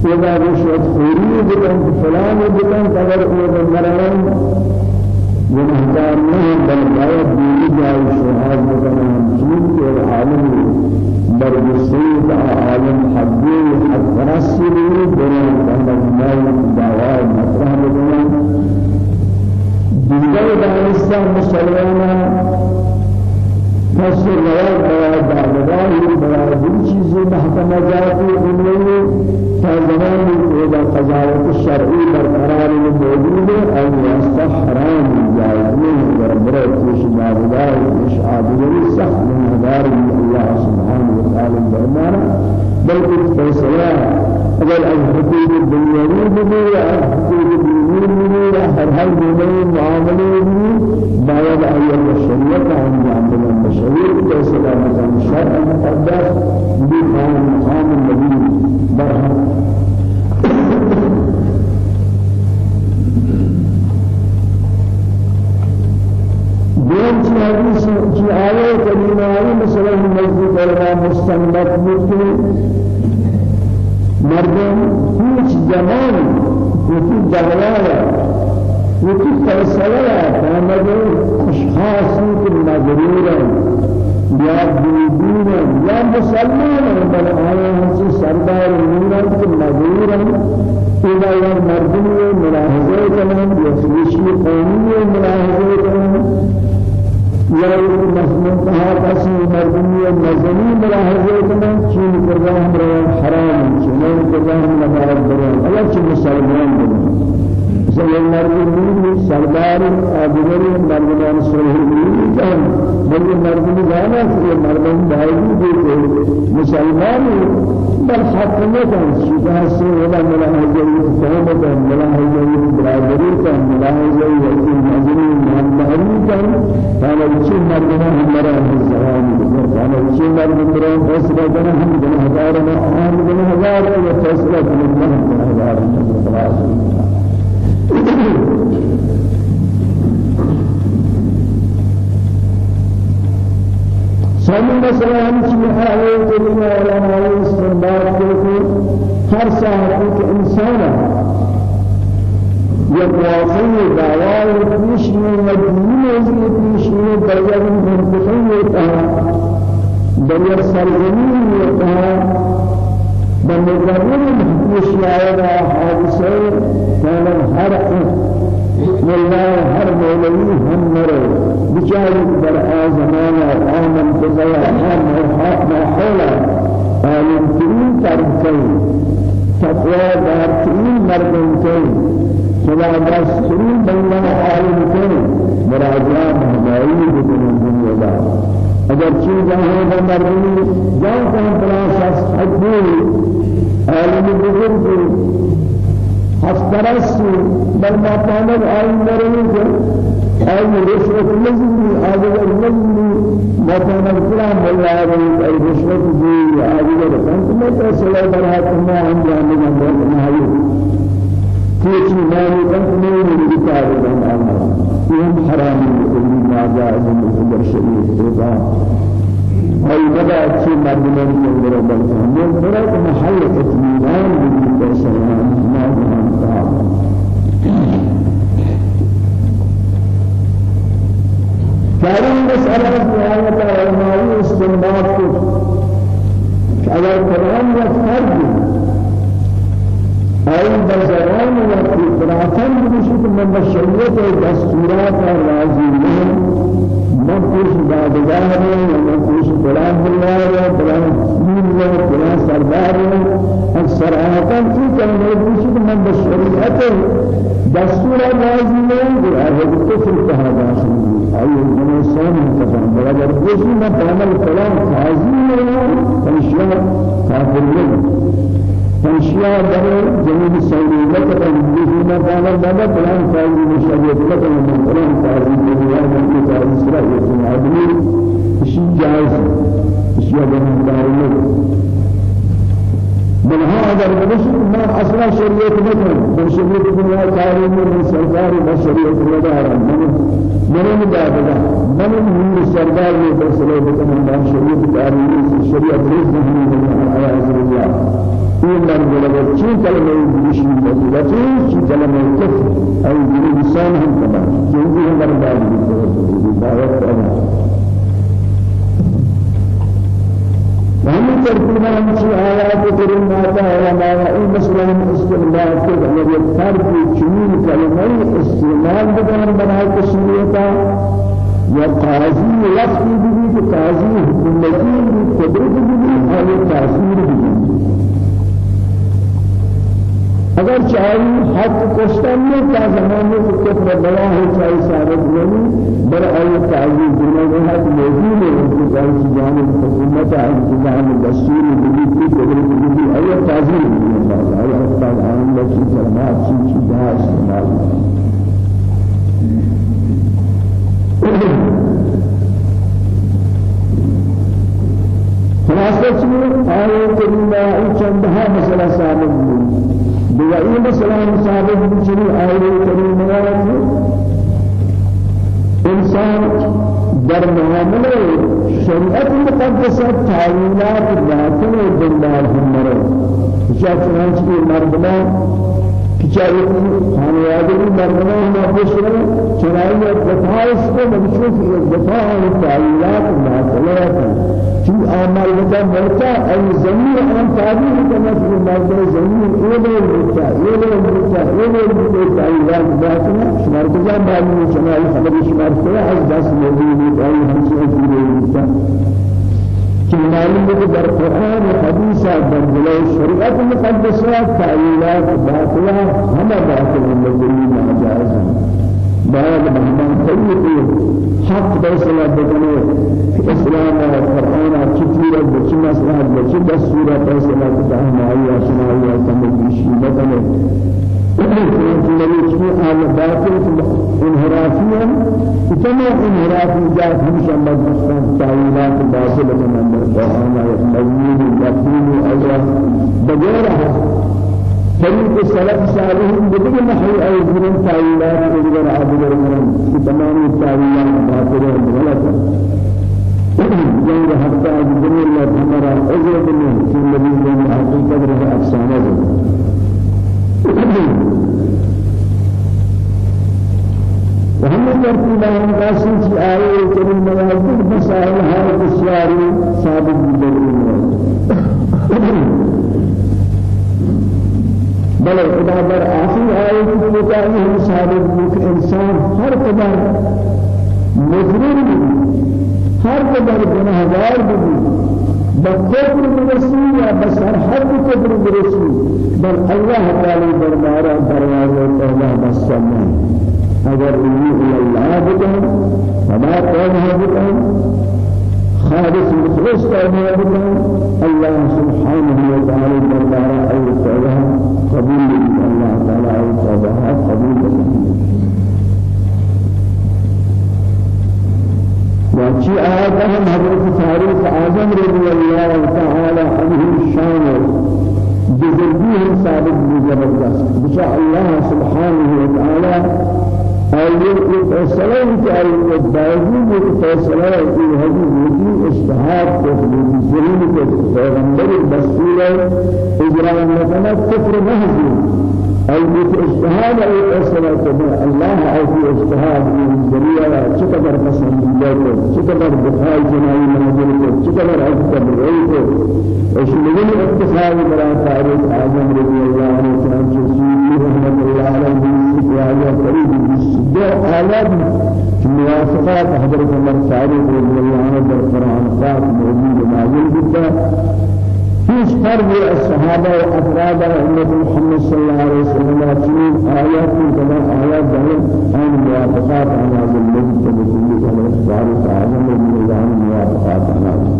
Speaker 1: اذا رشد خوری بدن فلان بدن اگر أو مرن گناهگار نہیں بل باید دیگی جای شهاد بدن چیز کے عالم برگسید عالم حدی حد فرسی بھی برای بندگی دعوی مطرح دیگر دانستان مسلمان فصل روایت برای دعوی برای دل چیزی محکمه جاتی دنیایی تا زمانی که قضاوت الشرعی برقرار موجود ہے اور واسطہ حرام جائز نہیں ہے برای پیش دعوی پیش عادلی سخت مدار الله سبحانه وتعالى دربارا بلکہ فیصلہ اگر الحقوق الدنیوی بھی یا حقوق دینی یا ہر ہر دنیوی معاملے بھی باید آیت شریعت انجام دیں بشریعت فیصلہ مقام شرع مقدس بقام مقام النبی برحق دين في حديث في آية كريمة مثلا مسجد الله مستنبط مثل وفي جوالة وفي فیصله فهمده اشخاصی که مجرورن یا دیدین یا مسلمان بل آیا همچی سردار نورن که مجرورن إذا يا مردم ملاحظة كمان يسويشي قومي ملاحظة كمان یا منتها کسی مردمی نزنی ملاحظه کنند چین کردن را حرام چین کردن نباید برای الله چه مسلمان بودن مثلا مردمی سردار آدمی مردمان سرهمی کن بلکه مردمی جانا که مردم باید بیت مسلمان بل حق نکن شده سے ولا ملاحظه فهم کن ملاحظه برادری کن ملاحظه یکی نظری مهمانی کن فانا چه مردمان همراه الزمان فانا چه مردمان فیصله کنه هم دن هزار ما آن دن هزار و فیصله کنه هم دن هزار سامي مثلا هم شيء حاله كلنا علماء استنباط كل هر ساعة إنسان يتواصل دعوة پیش میں مدینہ سے پیش میں درجہ منتقل ہوتا ہے درجہ سرزمین ہوتا ہے حادثے كان ہر والله هر مولوی هم مرے بچاری در آزمانا آمن تزیا هم ما حولا عالم ترین ترکی تقوى دار ترین مردم ترین خدا دستوری بنا عالم کے مراجعہ مہمائی بدن دنیا دا اگر چیز ہے بندرنی جان کا پلاس حقوق عالم بزرگ حسپرس بل ما تعمل عالم برنی عالم رشوت لزمی آدگر لزمی ما تعمل كلام الله أي رشوت دي آدگر فانت ما تسلى برهات ما انجام من هذا كيف مالي كنت نور بكار بن الله يوم حرام من ما جائز من الشريف رضا أي بدا أشي مردمان من ربنا من فرق محل تطمينان من السلام ما جهان بل أجر بيجي ما تعمل كلام تعظيم فنشيا كافر لنا فنشيا در جميل السعودية لك بيجي ما تعمل بابا كلام تعظيم شريعة لك من كلام تعظيم الله من تعظيم سرعة يسمع عدمي شيء جائز شيء بنا تعظيم من هذا الرسول ما أصلا شريعة مثل من شريعة الدنيا تعليم من سركار بشريعة الودار من من مدابلا من من سركار من بسلا بكم من شريعة تعليم شريعة رزق من آيات الله. این مرد لگه چی کلمه بیشی و چی کلمه کفر؟ ای دیگه انسان هم چیزی هم مرد داری بود دعوت کرد وهم ترتيبا في آيات كريمات علماء مثلا استعمال كل الذي فرق جميل كلمة استعمال بدن بناء تشريعتا یا قاضی لفظی بھی کہ قاضی حکومتی قدرت بھی اور تاثیر بھی اگر چاہیے حق کشتن میں تا زمانے کو کفر بلا ہے چاہیے ثابت نہیں بر آئی تعلیم دنیا میں حق موجود ہے ان کی جان جانب حکومت ہے انتظام دستور بھی کی قدرت بھی آئی تعظیم بھی ہے آئی استاد عام لکی کلمات چیز چیزها استعمال خلاصة آية كريمة چندها مسألة ثابت بوعي مثلا ثابت بشري آية كريمة إنسان در معاملة شريعة مقدسة تعليلات باطل بالله همره جاء چنانچه مردمان كچاري خانوادي مردمان ما بشر چنانچه دفاع اسكو مبشوف دفاع التعليلات باطلة في أعمال مرتا أي زمين أن تعبير كما في المرتا زمين إيه مرتا إيه مرتا إيه مرتا إيه مرتا شمار كذا بعدين شمار خبر شمار كذا از دس موجود أي همسه في مرتا كمالي در القرآن والحديث در جلال الشريعة المقدسة تعليلات باطلة هم باطل الذين جائزة بعد بهمان طريق حق فیصلہ بکنے اسلام اور قرآن چتیر بچی مسئلہ بچی دستور فیصلہ کتا ہمائی آشنائی آسان بشی بکنے النبي اسمه آل باطل انحرافيا كما انحرافي جاءت همشا مجلسان تعويلات باطلة من القرآن الموجود المفهوم أجر بغيرها طريق السلف صالح بدل نحو أي من تعويلات بدل عبد الرحمن. تمام التعويلات باطلة غلطة. جنگ حتى الدنيا الله ہمارا عزت میں في النبي من حقیقت رہا افسانہ وهم ترتيبا هم قاسم في آية كريم موازد مسائل هذا السياري ثابت بالدليل بل خدا بر آخر آیت کی بتائی ہم ثابت ہو کہ انسان ہر قدر مجرم ہر قدر گناہگار بھی بکفر برسی یا بسرحد کفر برسی بل اللہ تعالی دربارہ دروازہ توبہ بسمہ اگر إلى اللہ بکن فما توبہ بکن خالص مخلص توبہ بکن اللہ سبحانہ وتعالی دربارہ أي توبہ قبول الله تعالى توبها قبول وشي آيات هم حضرت فاروق أعظم رضي الله تعالى عنه الشان بزرگيه ثابت بزبردست بشاء الله سبحانه وتعالى فیصلہ کہ أيضا باوجود فیصلہ کہ حدیث اجتهاد کو ذہن کو پیغمبر رسول اجرا مثلا كفر محض أي اجتهاد أي فیصلہ کہ الله في اجتهاد من ذریعہ چقدر پسندیدہ کو چقدر دفاع جنائی منزل اکبر رئی کو اشمل اتصال برا تاریخ اعظم رضی اللہ عنہ چنانچہ سیدی رحمت اللہ وآله قريب بالصدق آيات موافقات حضرت عمر صادق رضي الله عنه بالقرآن الخاص موجود نازل جدا هیچ فرق الصحابة وأفراد أمة محمد صلى الله عليه وسلم في آيات من كما آيات دهن عن موافقات عن هذا الذي تبتلي على إخبار تعالى من الله موافقات عن هذا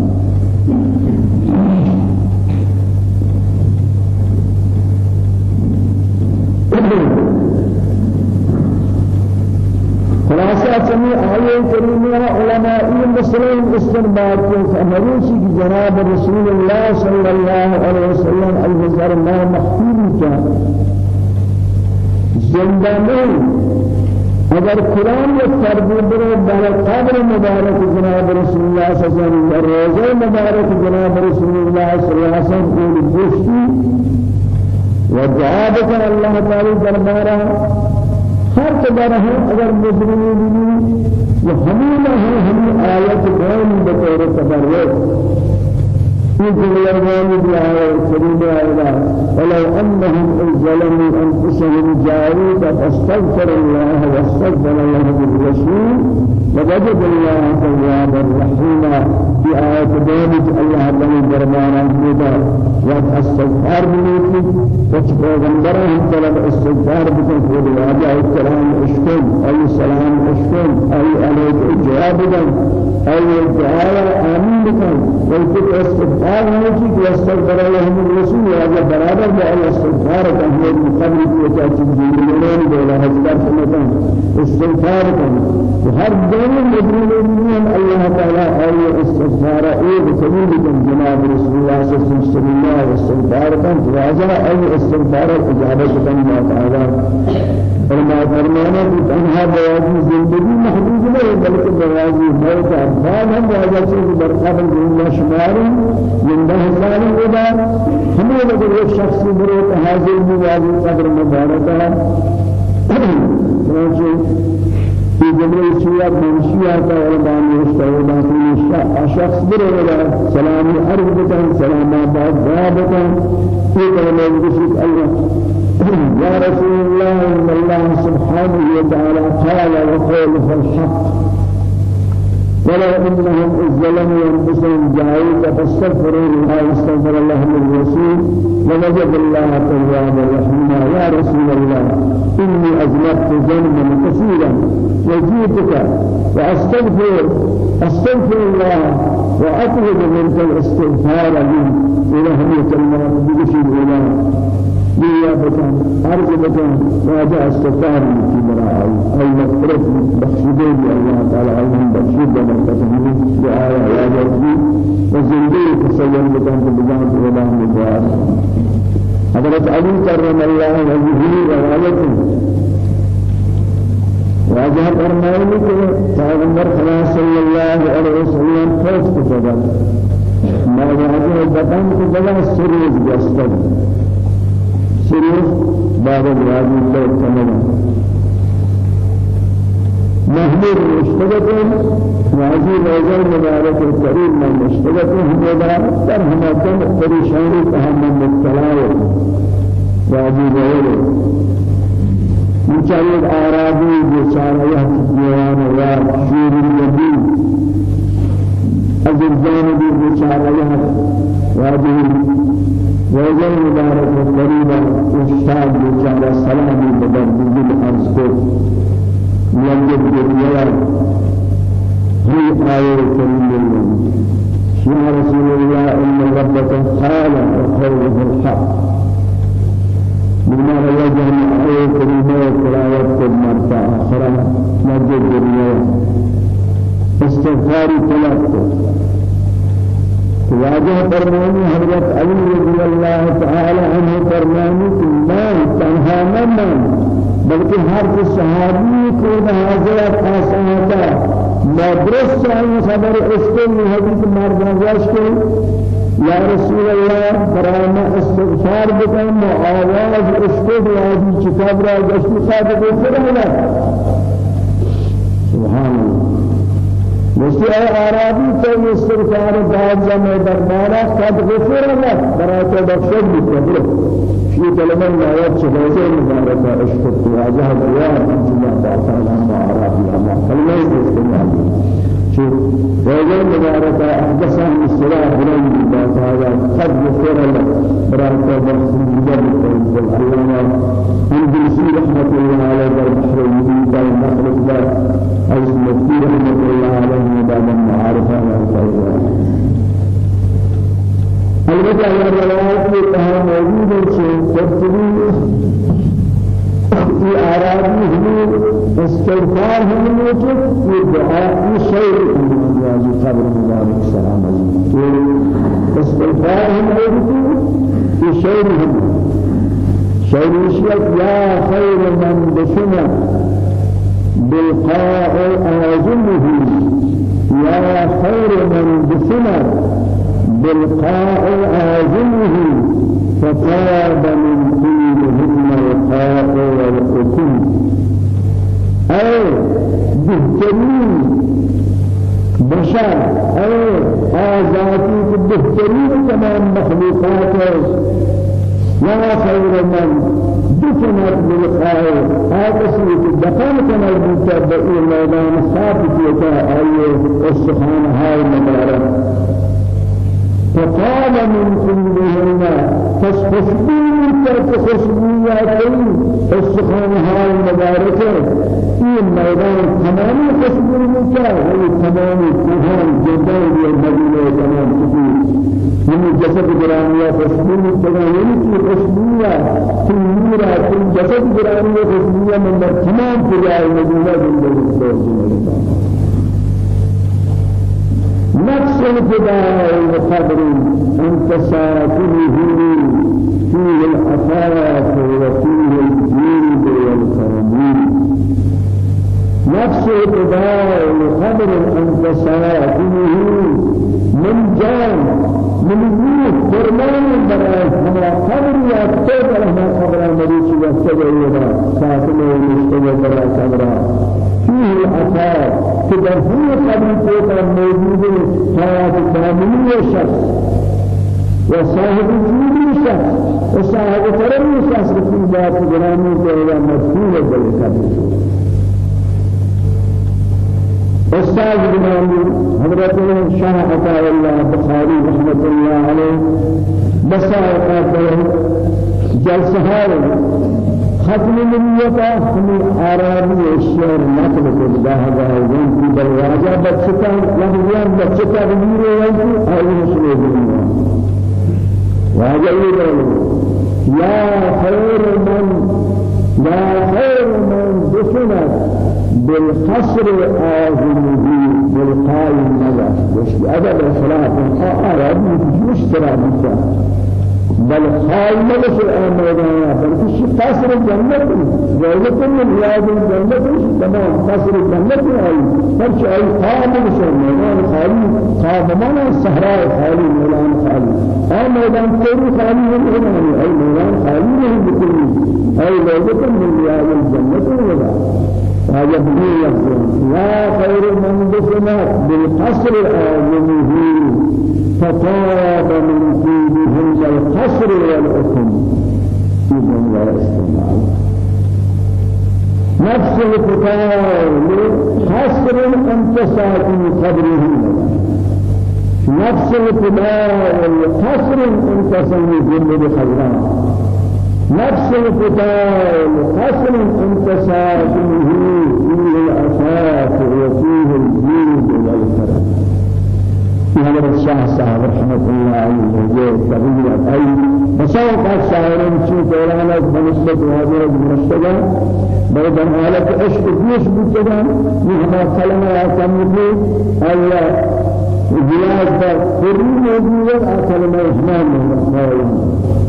Speaker 1: چمی آیے کریمہ علماء مسلم استنباط کے جناب رسول اللہ صلی اللہ علیہ وسلم الہزار ما مخفولی کیا زندہ اگر قرآن یہ تربیت برے بار قبر مبارک جناب رسول اللہ صلی اللہ علیہ وسلم روزہ مبارک جناب رسول اللہ صلی اللہ علیہ وسلم کو گوشتی و دعا بکن اللہ تعالی دربارہ ہر قدر ہے اگر مجرمین بھی وہ ہمیں ہے ہمیں آیت قرآن بطور تبرک. جلوان بآية كريمة أيضا ولو أنهم ظلموا أنفسهم جاءوك فاستغفر الله واستغفر الله بالرسول ووجد الله توابا رحيما في آية ذلك الله بني دربانا حميدا واستغفار بنيتي وتبغمبره طلب استغفار بكم في الواجع الكلام اشكم أي سلام اشكم أي عليك جواب أي دعاء آمين بكم ويكون استغفار استغفار نہیں کہ کہ استغفر لهم الرسول یا برابر ہے استغفار کا ہے قبر کی چاچی جنوں بولا حضرت سمجھا استغفار کا ہر دونوں مجرمین اللہ تعالی اور استغفار ایک سبیل من جناب رسول اللہ صلی اللہ علیہ وسلم. استغفار کا راجع اور استغفار اجابت کا اللہ تعالی فرما فرمانا کہ تنہا بیازی زندگی محدود نہیں بلکہ بیازی موت افضال ہم سے برقابل دنیا شماری زندہ حسان ہوگا ہمیں اگر ایک شخص مرے حاضر بھی قبر مبارک ہے چنانچہ في جمله الشيعة من الشيعة والبان يشتغل في شخص بره سلام أرضك سلام بعد ذابك في كلمة بسيط الله يا رسول الله الله سبحانه وتعالى قال وقوله الحق. ولا إنهم إذ ظلموا أنفسهم جاءوك فاستغفروا الله واستغفر الله للرسول ووجد الله توابا رحيما. يا رسول الله إني أذنبت ذنبا كثيرا وجئتك وأستغفر أستغفر الله وأطلب منك الاستغفار لي. ورحمة الله بشر الله. دنیا بکن عرض بکن واجه استغفار کی برای ای مغفرت بخشیده بی اللہ تعالی علم بخشید برکت ہمیں دعا یا جزی و زندگی تصور بکن تو بجان تو ولا دعا حضرت علی کرم اللہ وجهه روایت واجه فرمائے کہ پیغمبر صلی اللہ علیہ وسلم خوف کو ما واجه بدن کو جگہ سریز گستر شروع بعد الوادي الله تمام محمود مشتبه وعزي روزان مبارك الكريم من مشتبه همدا تر هما كم پریشانی تهم مبتلا وعزي غيره مچاید آرابی بیچاره یا دیوان یا شیر النبی از الجانب بیچاره یا وعزي وجل مبارك قريبا استاد بجال سلامي بدر بجل أرزقه يجب بالرياض هي آية كريمة. يا رسول الله إن ربك قال وقوله الحق. بما وجه آية كريمة وقراءة المرتع آخرى نجد بالرياض استغفاري ثلاثة واجه فرمانی حضرت علی رضی اللہ تعالی عنہ فرمانی کہ میں تنہا نہ من بلکہ کس صحابی کو حاضر تھا میں درست چاہیے خبر اس نواش کے یا رسول اللہ برائنا استغفار بکن و آواز اس کو کتاب را گشت صادق فرمانا سبحان اللہ۔ مثل عربی تو استغفار بعد جمع دربارا قد غفر لك برات بخشد بكبر في كلمة لا يتشبه مباركة اشكرت واجه الدعاء من الله تعالى ما شوف وجل مبارك أحدثها من الصلاة بلند الله هذا قد يغفر له بركة بخص الجبل والعلامة من جلسي رحمة الله عليه البحر المبين قال مخلص له أي مفتي رحمة الله عليه بعد المعارفة والخير البته اگر روایت میں کہا موجود ہے تفصیلی في أعراضي هم استغفار موجود في دعاء شيء من الله قبر مبارك السلام عليكم استغفار في شيء هم شيء الشيء يا خير من دفن بالقاء آجمه يا خير من دفن بالقاء آجمه فطاب من طيبهن القاء والحكم أي بهترين بشر أي آزاتي بهترين تمام مخلوقات يا خير من دفنت بالخير هذا سيد دفن كما يقول بإيه ميدان يتا أي السخان هاي مبارك فقال من كلهن فاسخشبين كالخشبياتين السخان هاي المباركة في ميدان تمام خشبين كا هي تمام كهان جدال المدينة تمام كثير من جسد جرامية خشبين تمام في خشبية في نورا في جسد جرامية خشبية من تمام كجاء المدينة جنة نفس الفداء القبر أنت ساكنه فيه الأفاق وفيه الجود والكرمين نفس الفداء القبر أنت ساكنه من جان من روح فرمان برای ہمارا قبر یا تو پر ہمارا قبر مریض یا سجدہ ساکن مستوى برای قبر فيه الأثار تدرسون قبل فوق موجود حياة كاملية شخص وصاحب وجود شخص وصاحب فرم شخص في ذات جرامي كذا مدفون ذلك أستاذ جنابي حضرت شاه عطا الله بخاري رحمة الله عليه بسائق جلسة ختم النبوة هم آرامي الشعر نقل الله جاهزين في دروازة بچتا لفظيان بچتا غمير وانتو آئيه سنوه واجه يا خير من يا خير من دفنت بالقصر آزمه بالقائم نجا وش أدب الخلاف آرامي مشترى بسا بل خائن لك الأمرنا في قصر الجنة زوجة من رياض الجنة تمام قصر الجنة أي فرش أي قام بشر ميدان خالي قام مانا الصحراء خالي ميدان خالي أي ميدان كل خالي من أي ميدان خالي من بكل أي زوجة من رياض الجنة ولا بدي يا خير من دفنت بالقصر آزمه فطاب من فيهم القصر والحكم. في دنيا الاستعمال نفس الفتاة قصر أنت ساكن قبره. نفس قصر أنت ساكن بخيران نفس قصر أنت ساكنه فيه الأساس وفيه الجود والكرم. حضرت الشاه صاحب رحمة الله عليه وجه كبير أي بسوق الشاعرين شو دوران بنسبة هذه المشتغل بعد حالة عشق فيش بتجا مهما كلمة أسميه أي زياد فرين يجيب كلمة إسلام Thank you.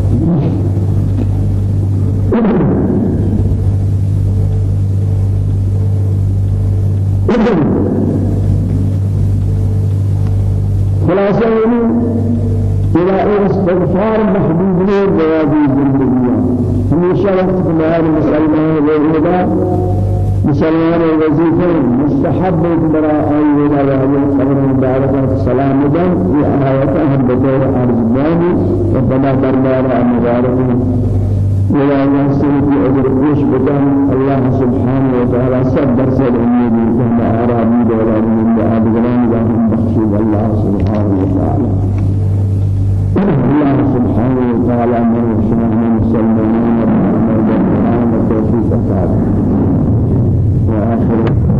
Speaker 1: خلاصة يعني إلى استغفار محبوب له بوادي الزندگية هميشة وقت كمار مسلمان وغيرها مسلمان وظيفة مستحب براء أي ولا وهي قبر مباركة السلام دم في آية هم بطور أرزباني ربنا دربار مباركة ولا ينسل في أجر قوش بدن الله سبحانه وتعالى سب درس الأمور جهل أعرابي دولا من أبغلان جاهم بخشوا الله سبحانه وتعالى الله سبحانه وتعالى من سبحانه مسلمين ومن توفيق وآخر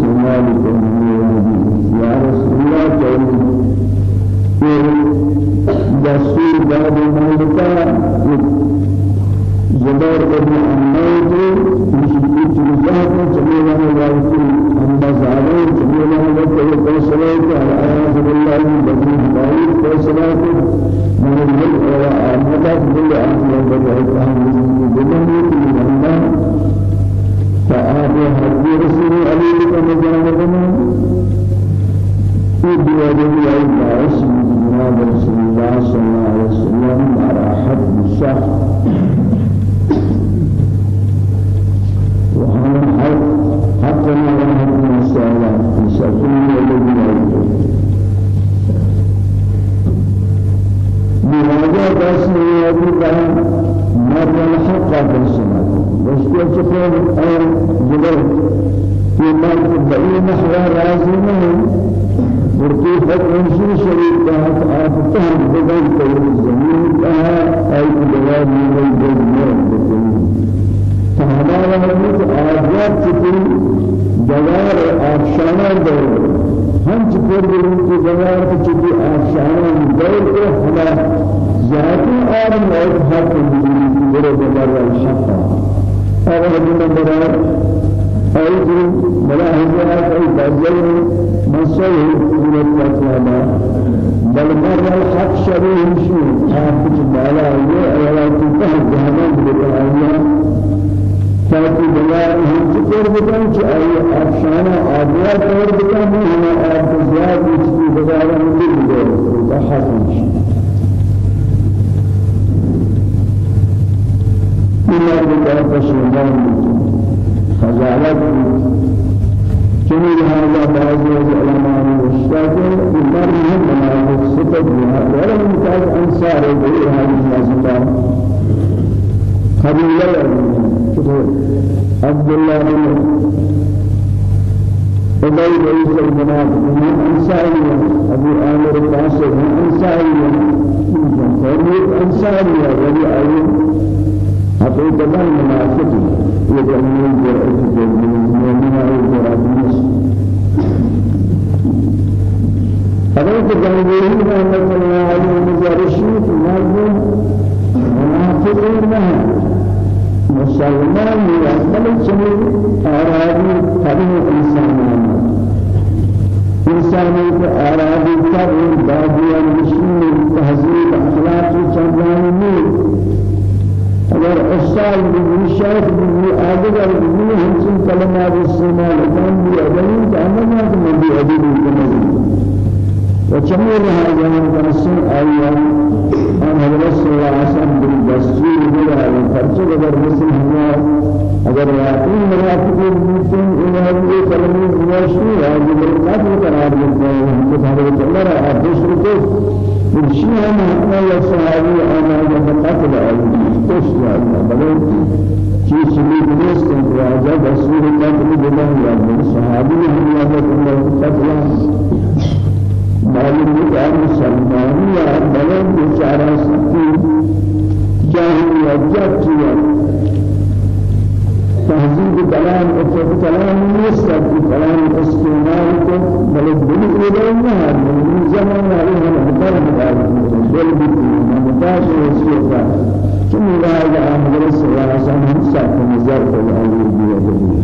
Speaker 1: شمالكم يا رسول الله دستور بعد الملكة جبار ابن عميد مشكلة رجاء شیخ بھی آدگر بھی ہم کلمات استعمال کریں بھی اگلی جاننا کہ میں بھی ادبی کروں وجميع هذا الرسول أيام أن حضرت صلى الله عليه وسلم بالدستور بلا الفرج أجر مثل هو أجر يقين مرافقين بيتين إلى هذه كلمة نوشي هذه القتل قرار بالله كتاب الله أبشر كيف الشيء ما يساوي أنا يتقتل كشف الله بل شيء سبيل نست راجع رسول الله بالله يا صحابي هم يا قتل معلوم ہے کہ سلمانی یا بلد بیچارہ سکی جاہلیت کیا تهذيب كلام كلام يسر في كلام استعمال کو بلد بني إليه من زمان عليه مقدار مقدار بل مقدار وسيلة ثم لا يعمل صلى الله عليه وسلم ساعة نزار في بيده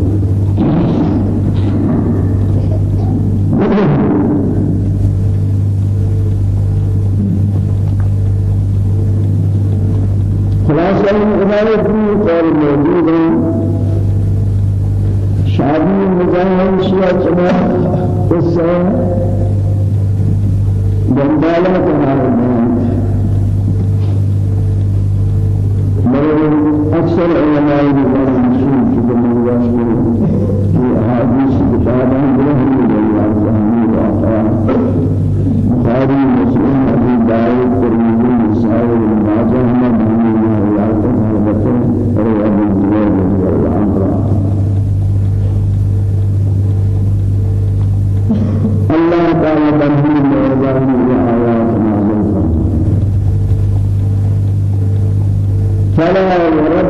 Speaker 1: خلاصة العبادة قول موجود شادی مزاحم شیعہ چما اس سے اکثر علماء مشہور کی بنیاد کی احادیث کتابیں بلند اللہ تعالی واقعہ بخاری مسلم ابی داؤد ترمذی نسائی ابن ماجہ میں بنی روایات ہیں اور أبو زبیر رضی اللہ عنہ الله تعالى تنزيل آيات نازل فلا يؤمنون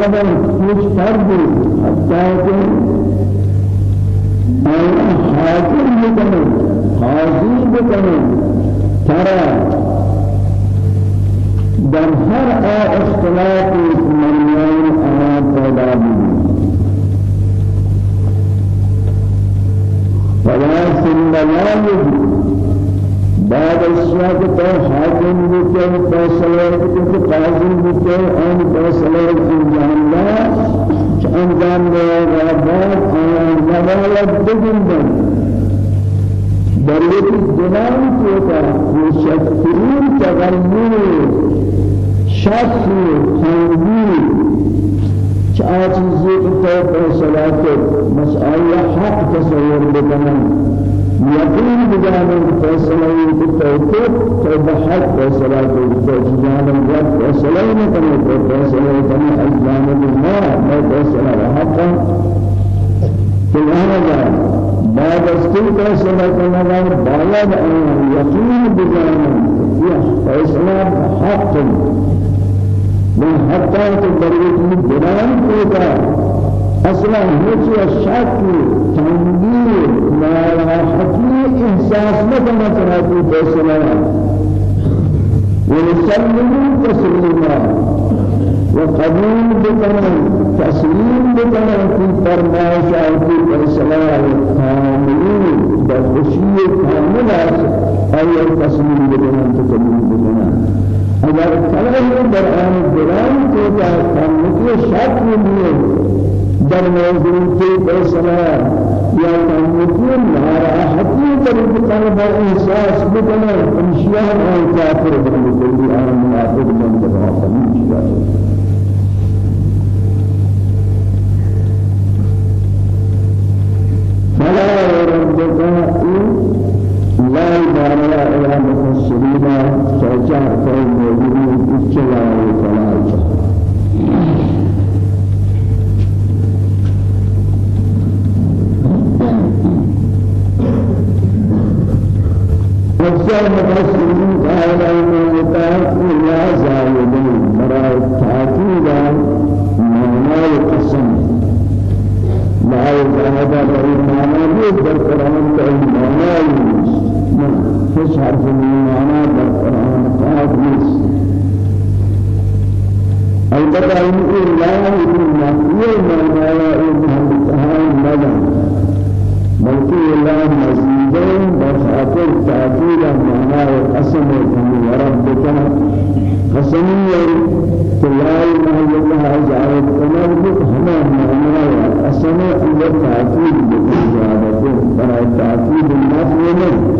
Speaker 1: نبر کچھ فرد کہ آیا حاضر بکنه حاضر بکنه ترى در هر اختلاف من آیات پیدا بکنه ولكن لا الشيء تو حاكم بكي فیصلہ بكي قاضي بكي ان فیصلہ انجام لا انجام لا غابات ان نوالد بجندن بلوك الجنان كوتا يشكرون تغنور شك تنبيه چاچیزی تو فیصلہ کو مسئلہ حق تصور بکنن یقین بجانب فیصلہ کو تو تو بحق فیصلہ کو تو جانب فیصلہ نہ کرے تو فیصلہ کرنے الجانب ما ما فیصلہ حق تو هذا بعد استيقظ سنة نظر باید أن يقين بجانب فإسلام حق من حتى تدريج جنان كذا هو الشك تنبيه ما راحتي إحساس مثلا تنادي فإسلام ونسلم تسليما وقبول بكنا تسليم بكنا في فرمائش أو في فإسلام كاملين بخشية كاملة أي تسليم بكنا تسليم بكنا اگر کلام در آن قرآن کو تا کامل شک نہیں در موضوع کے فیصلہ یا کامل ناراحتی در قلب احساس بکنا انشاء الله کافر بن کلی آن منافق من دبا فمن فلا ربك لا يبالغ إلى مفسرين فجاء في موجودين الجلال والجلال أكثر مفسرين قال أن يتعرف لا زايدين براء التعقيد معنى القسم لا يزعد بإيمانه بالقرآن كإيمانه خوش حرف المعنى بالقرآن قاد نس البته این لا يكون نفي ما لا يكون تهاي مدى بلکہ اللہ مزیدین بخاطر تاکید معنی قسم ربك قسمی تلائی محلتها جائد کمر بک ہمیں معنی قسم اللہ تاکید بکجابت برای تاکید النفی میں برای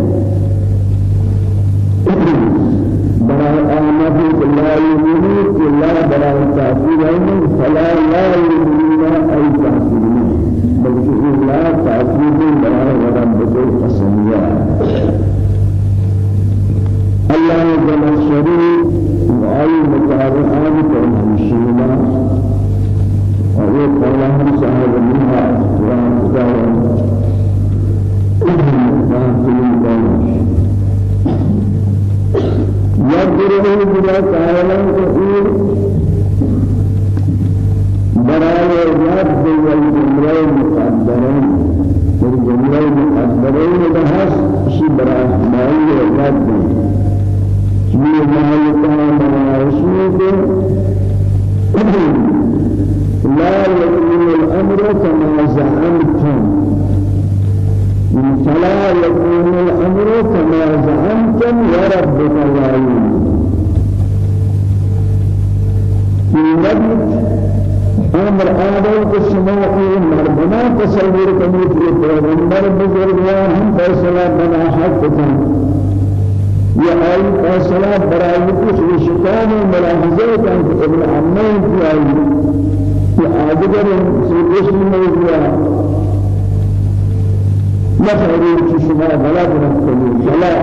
Speaker 1: نفعلی شما غلط نکنید جلا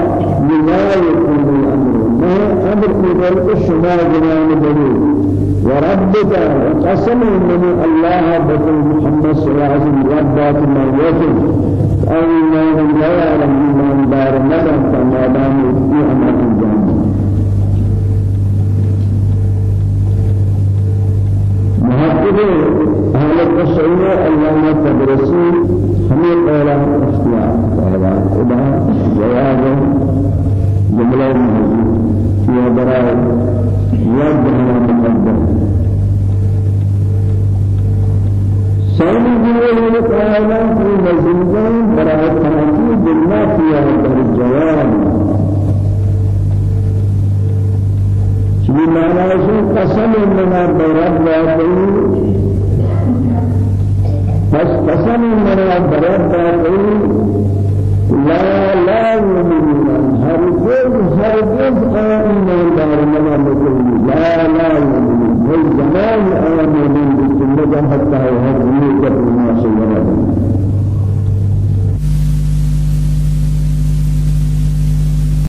Speaker 1: لا يكون الأمر ما أمر ذلك شما جنان بني وربك قسم من الله بكل محمد صلى الله عليه وسلم ربات مريته أن لا يعلم من دار مدى فما دام أمر الجنة. محقق أهل التشريع الله تبرسي ہمیں پہلا اختیار پہلا خدا جواب جملہ موجود یا برائے یا جملہ مقدم ثاني جملة قائلا في مزيدان برائے تحقیق بالله فيها الجواب. شبه معنى قسم من رب بس قسم من برد لا لا يؤمنون. هرگز هرگز آمین دار من بکلی لا لا يؤمنون. والزمان آمین بسنة حتى هذه كتب ما سيرا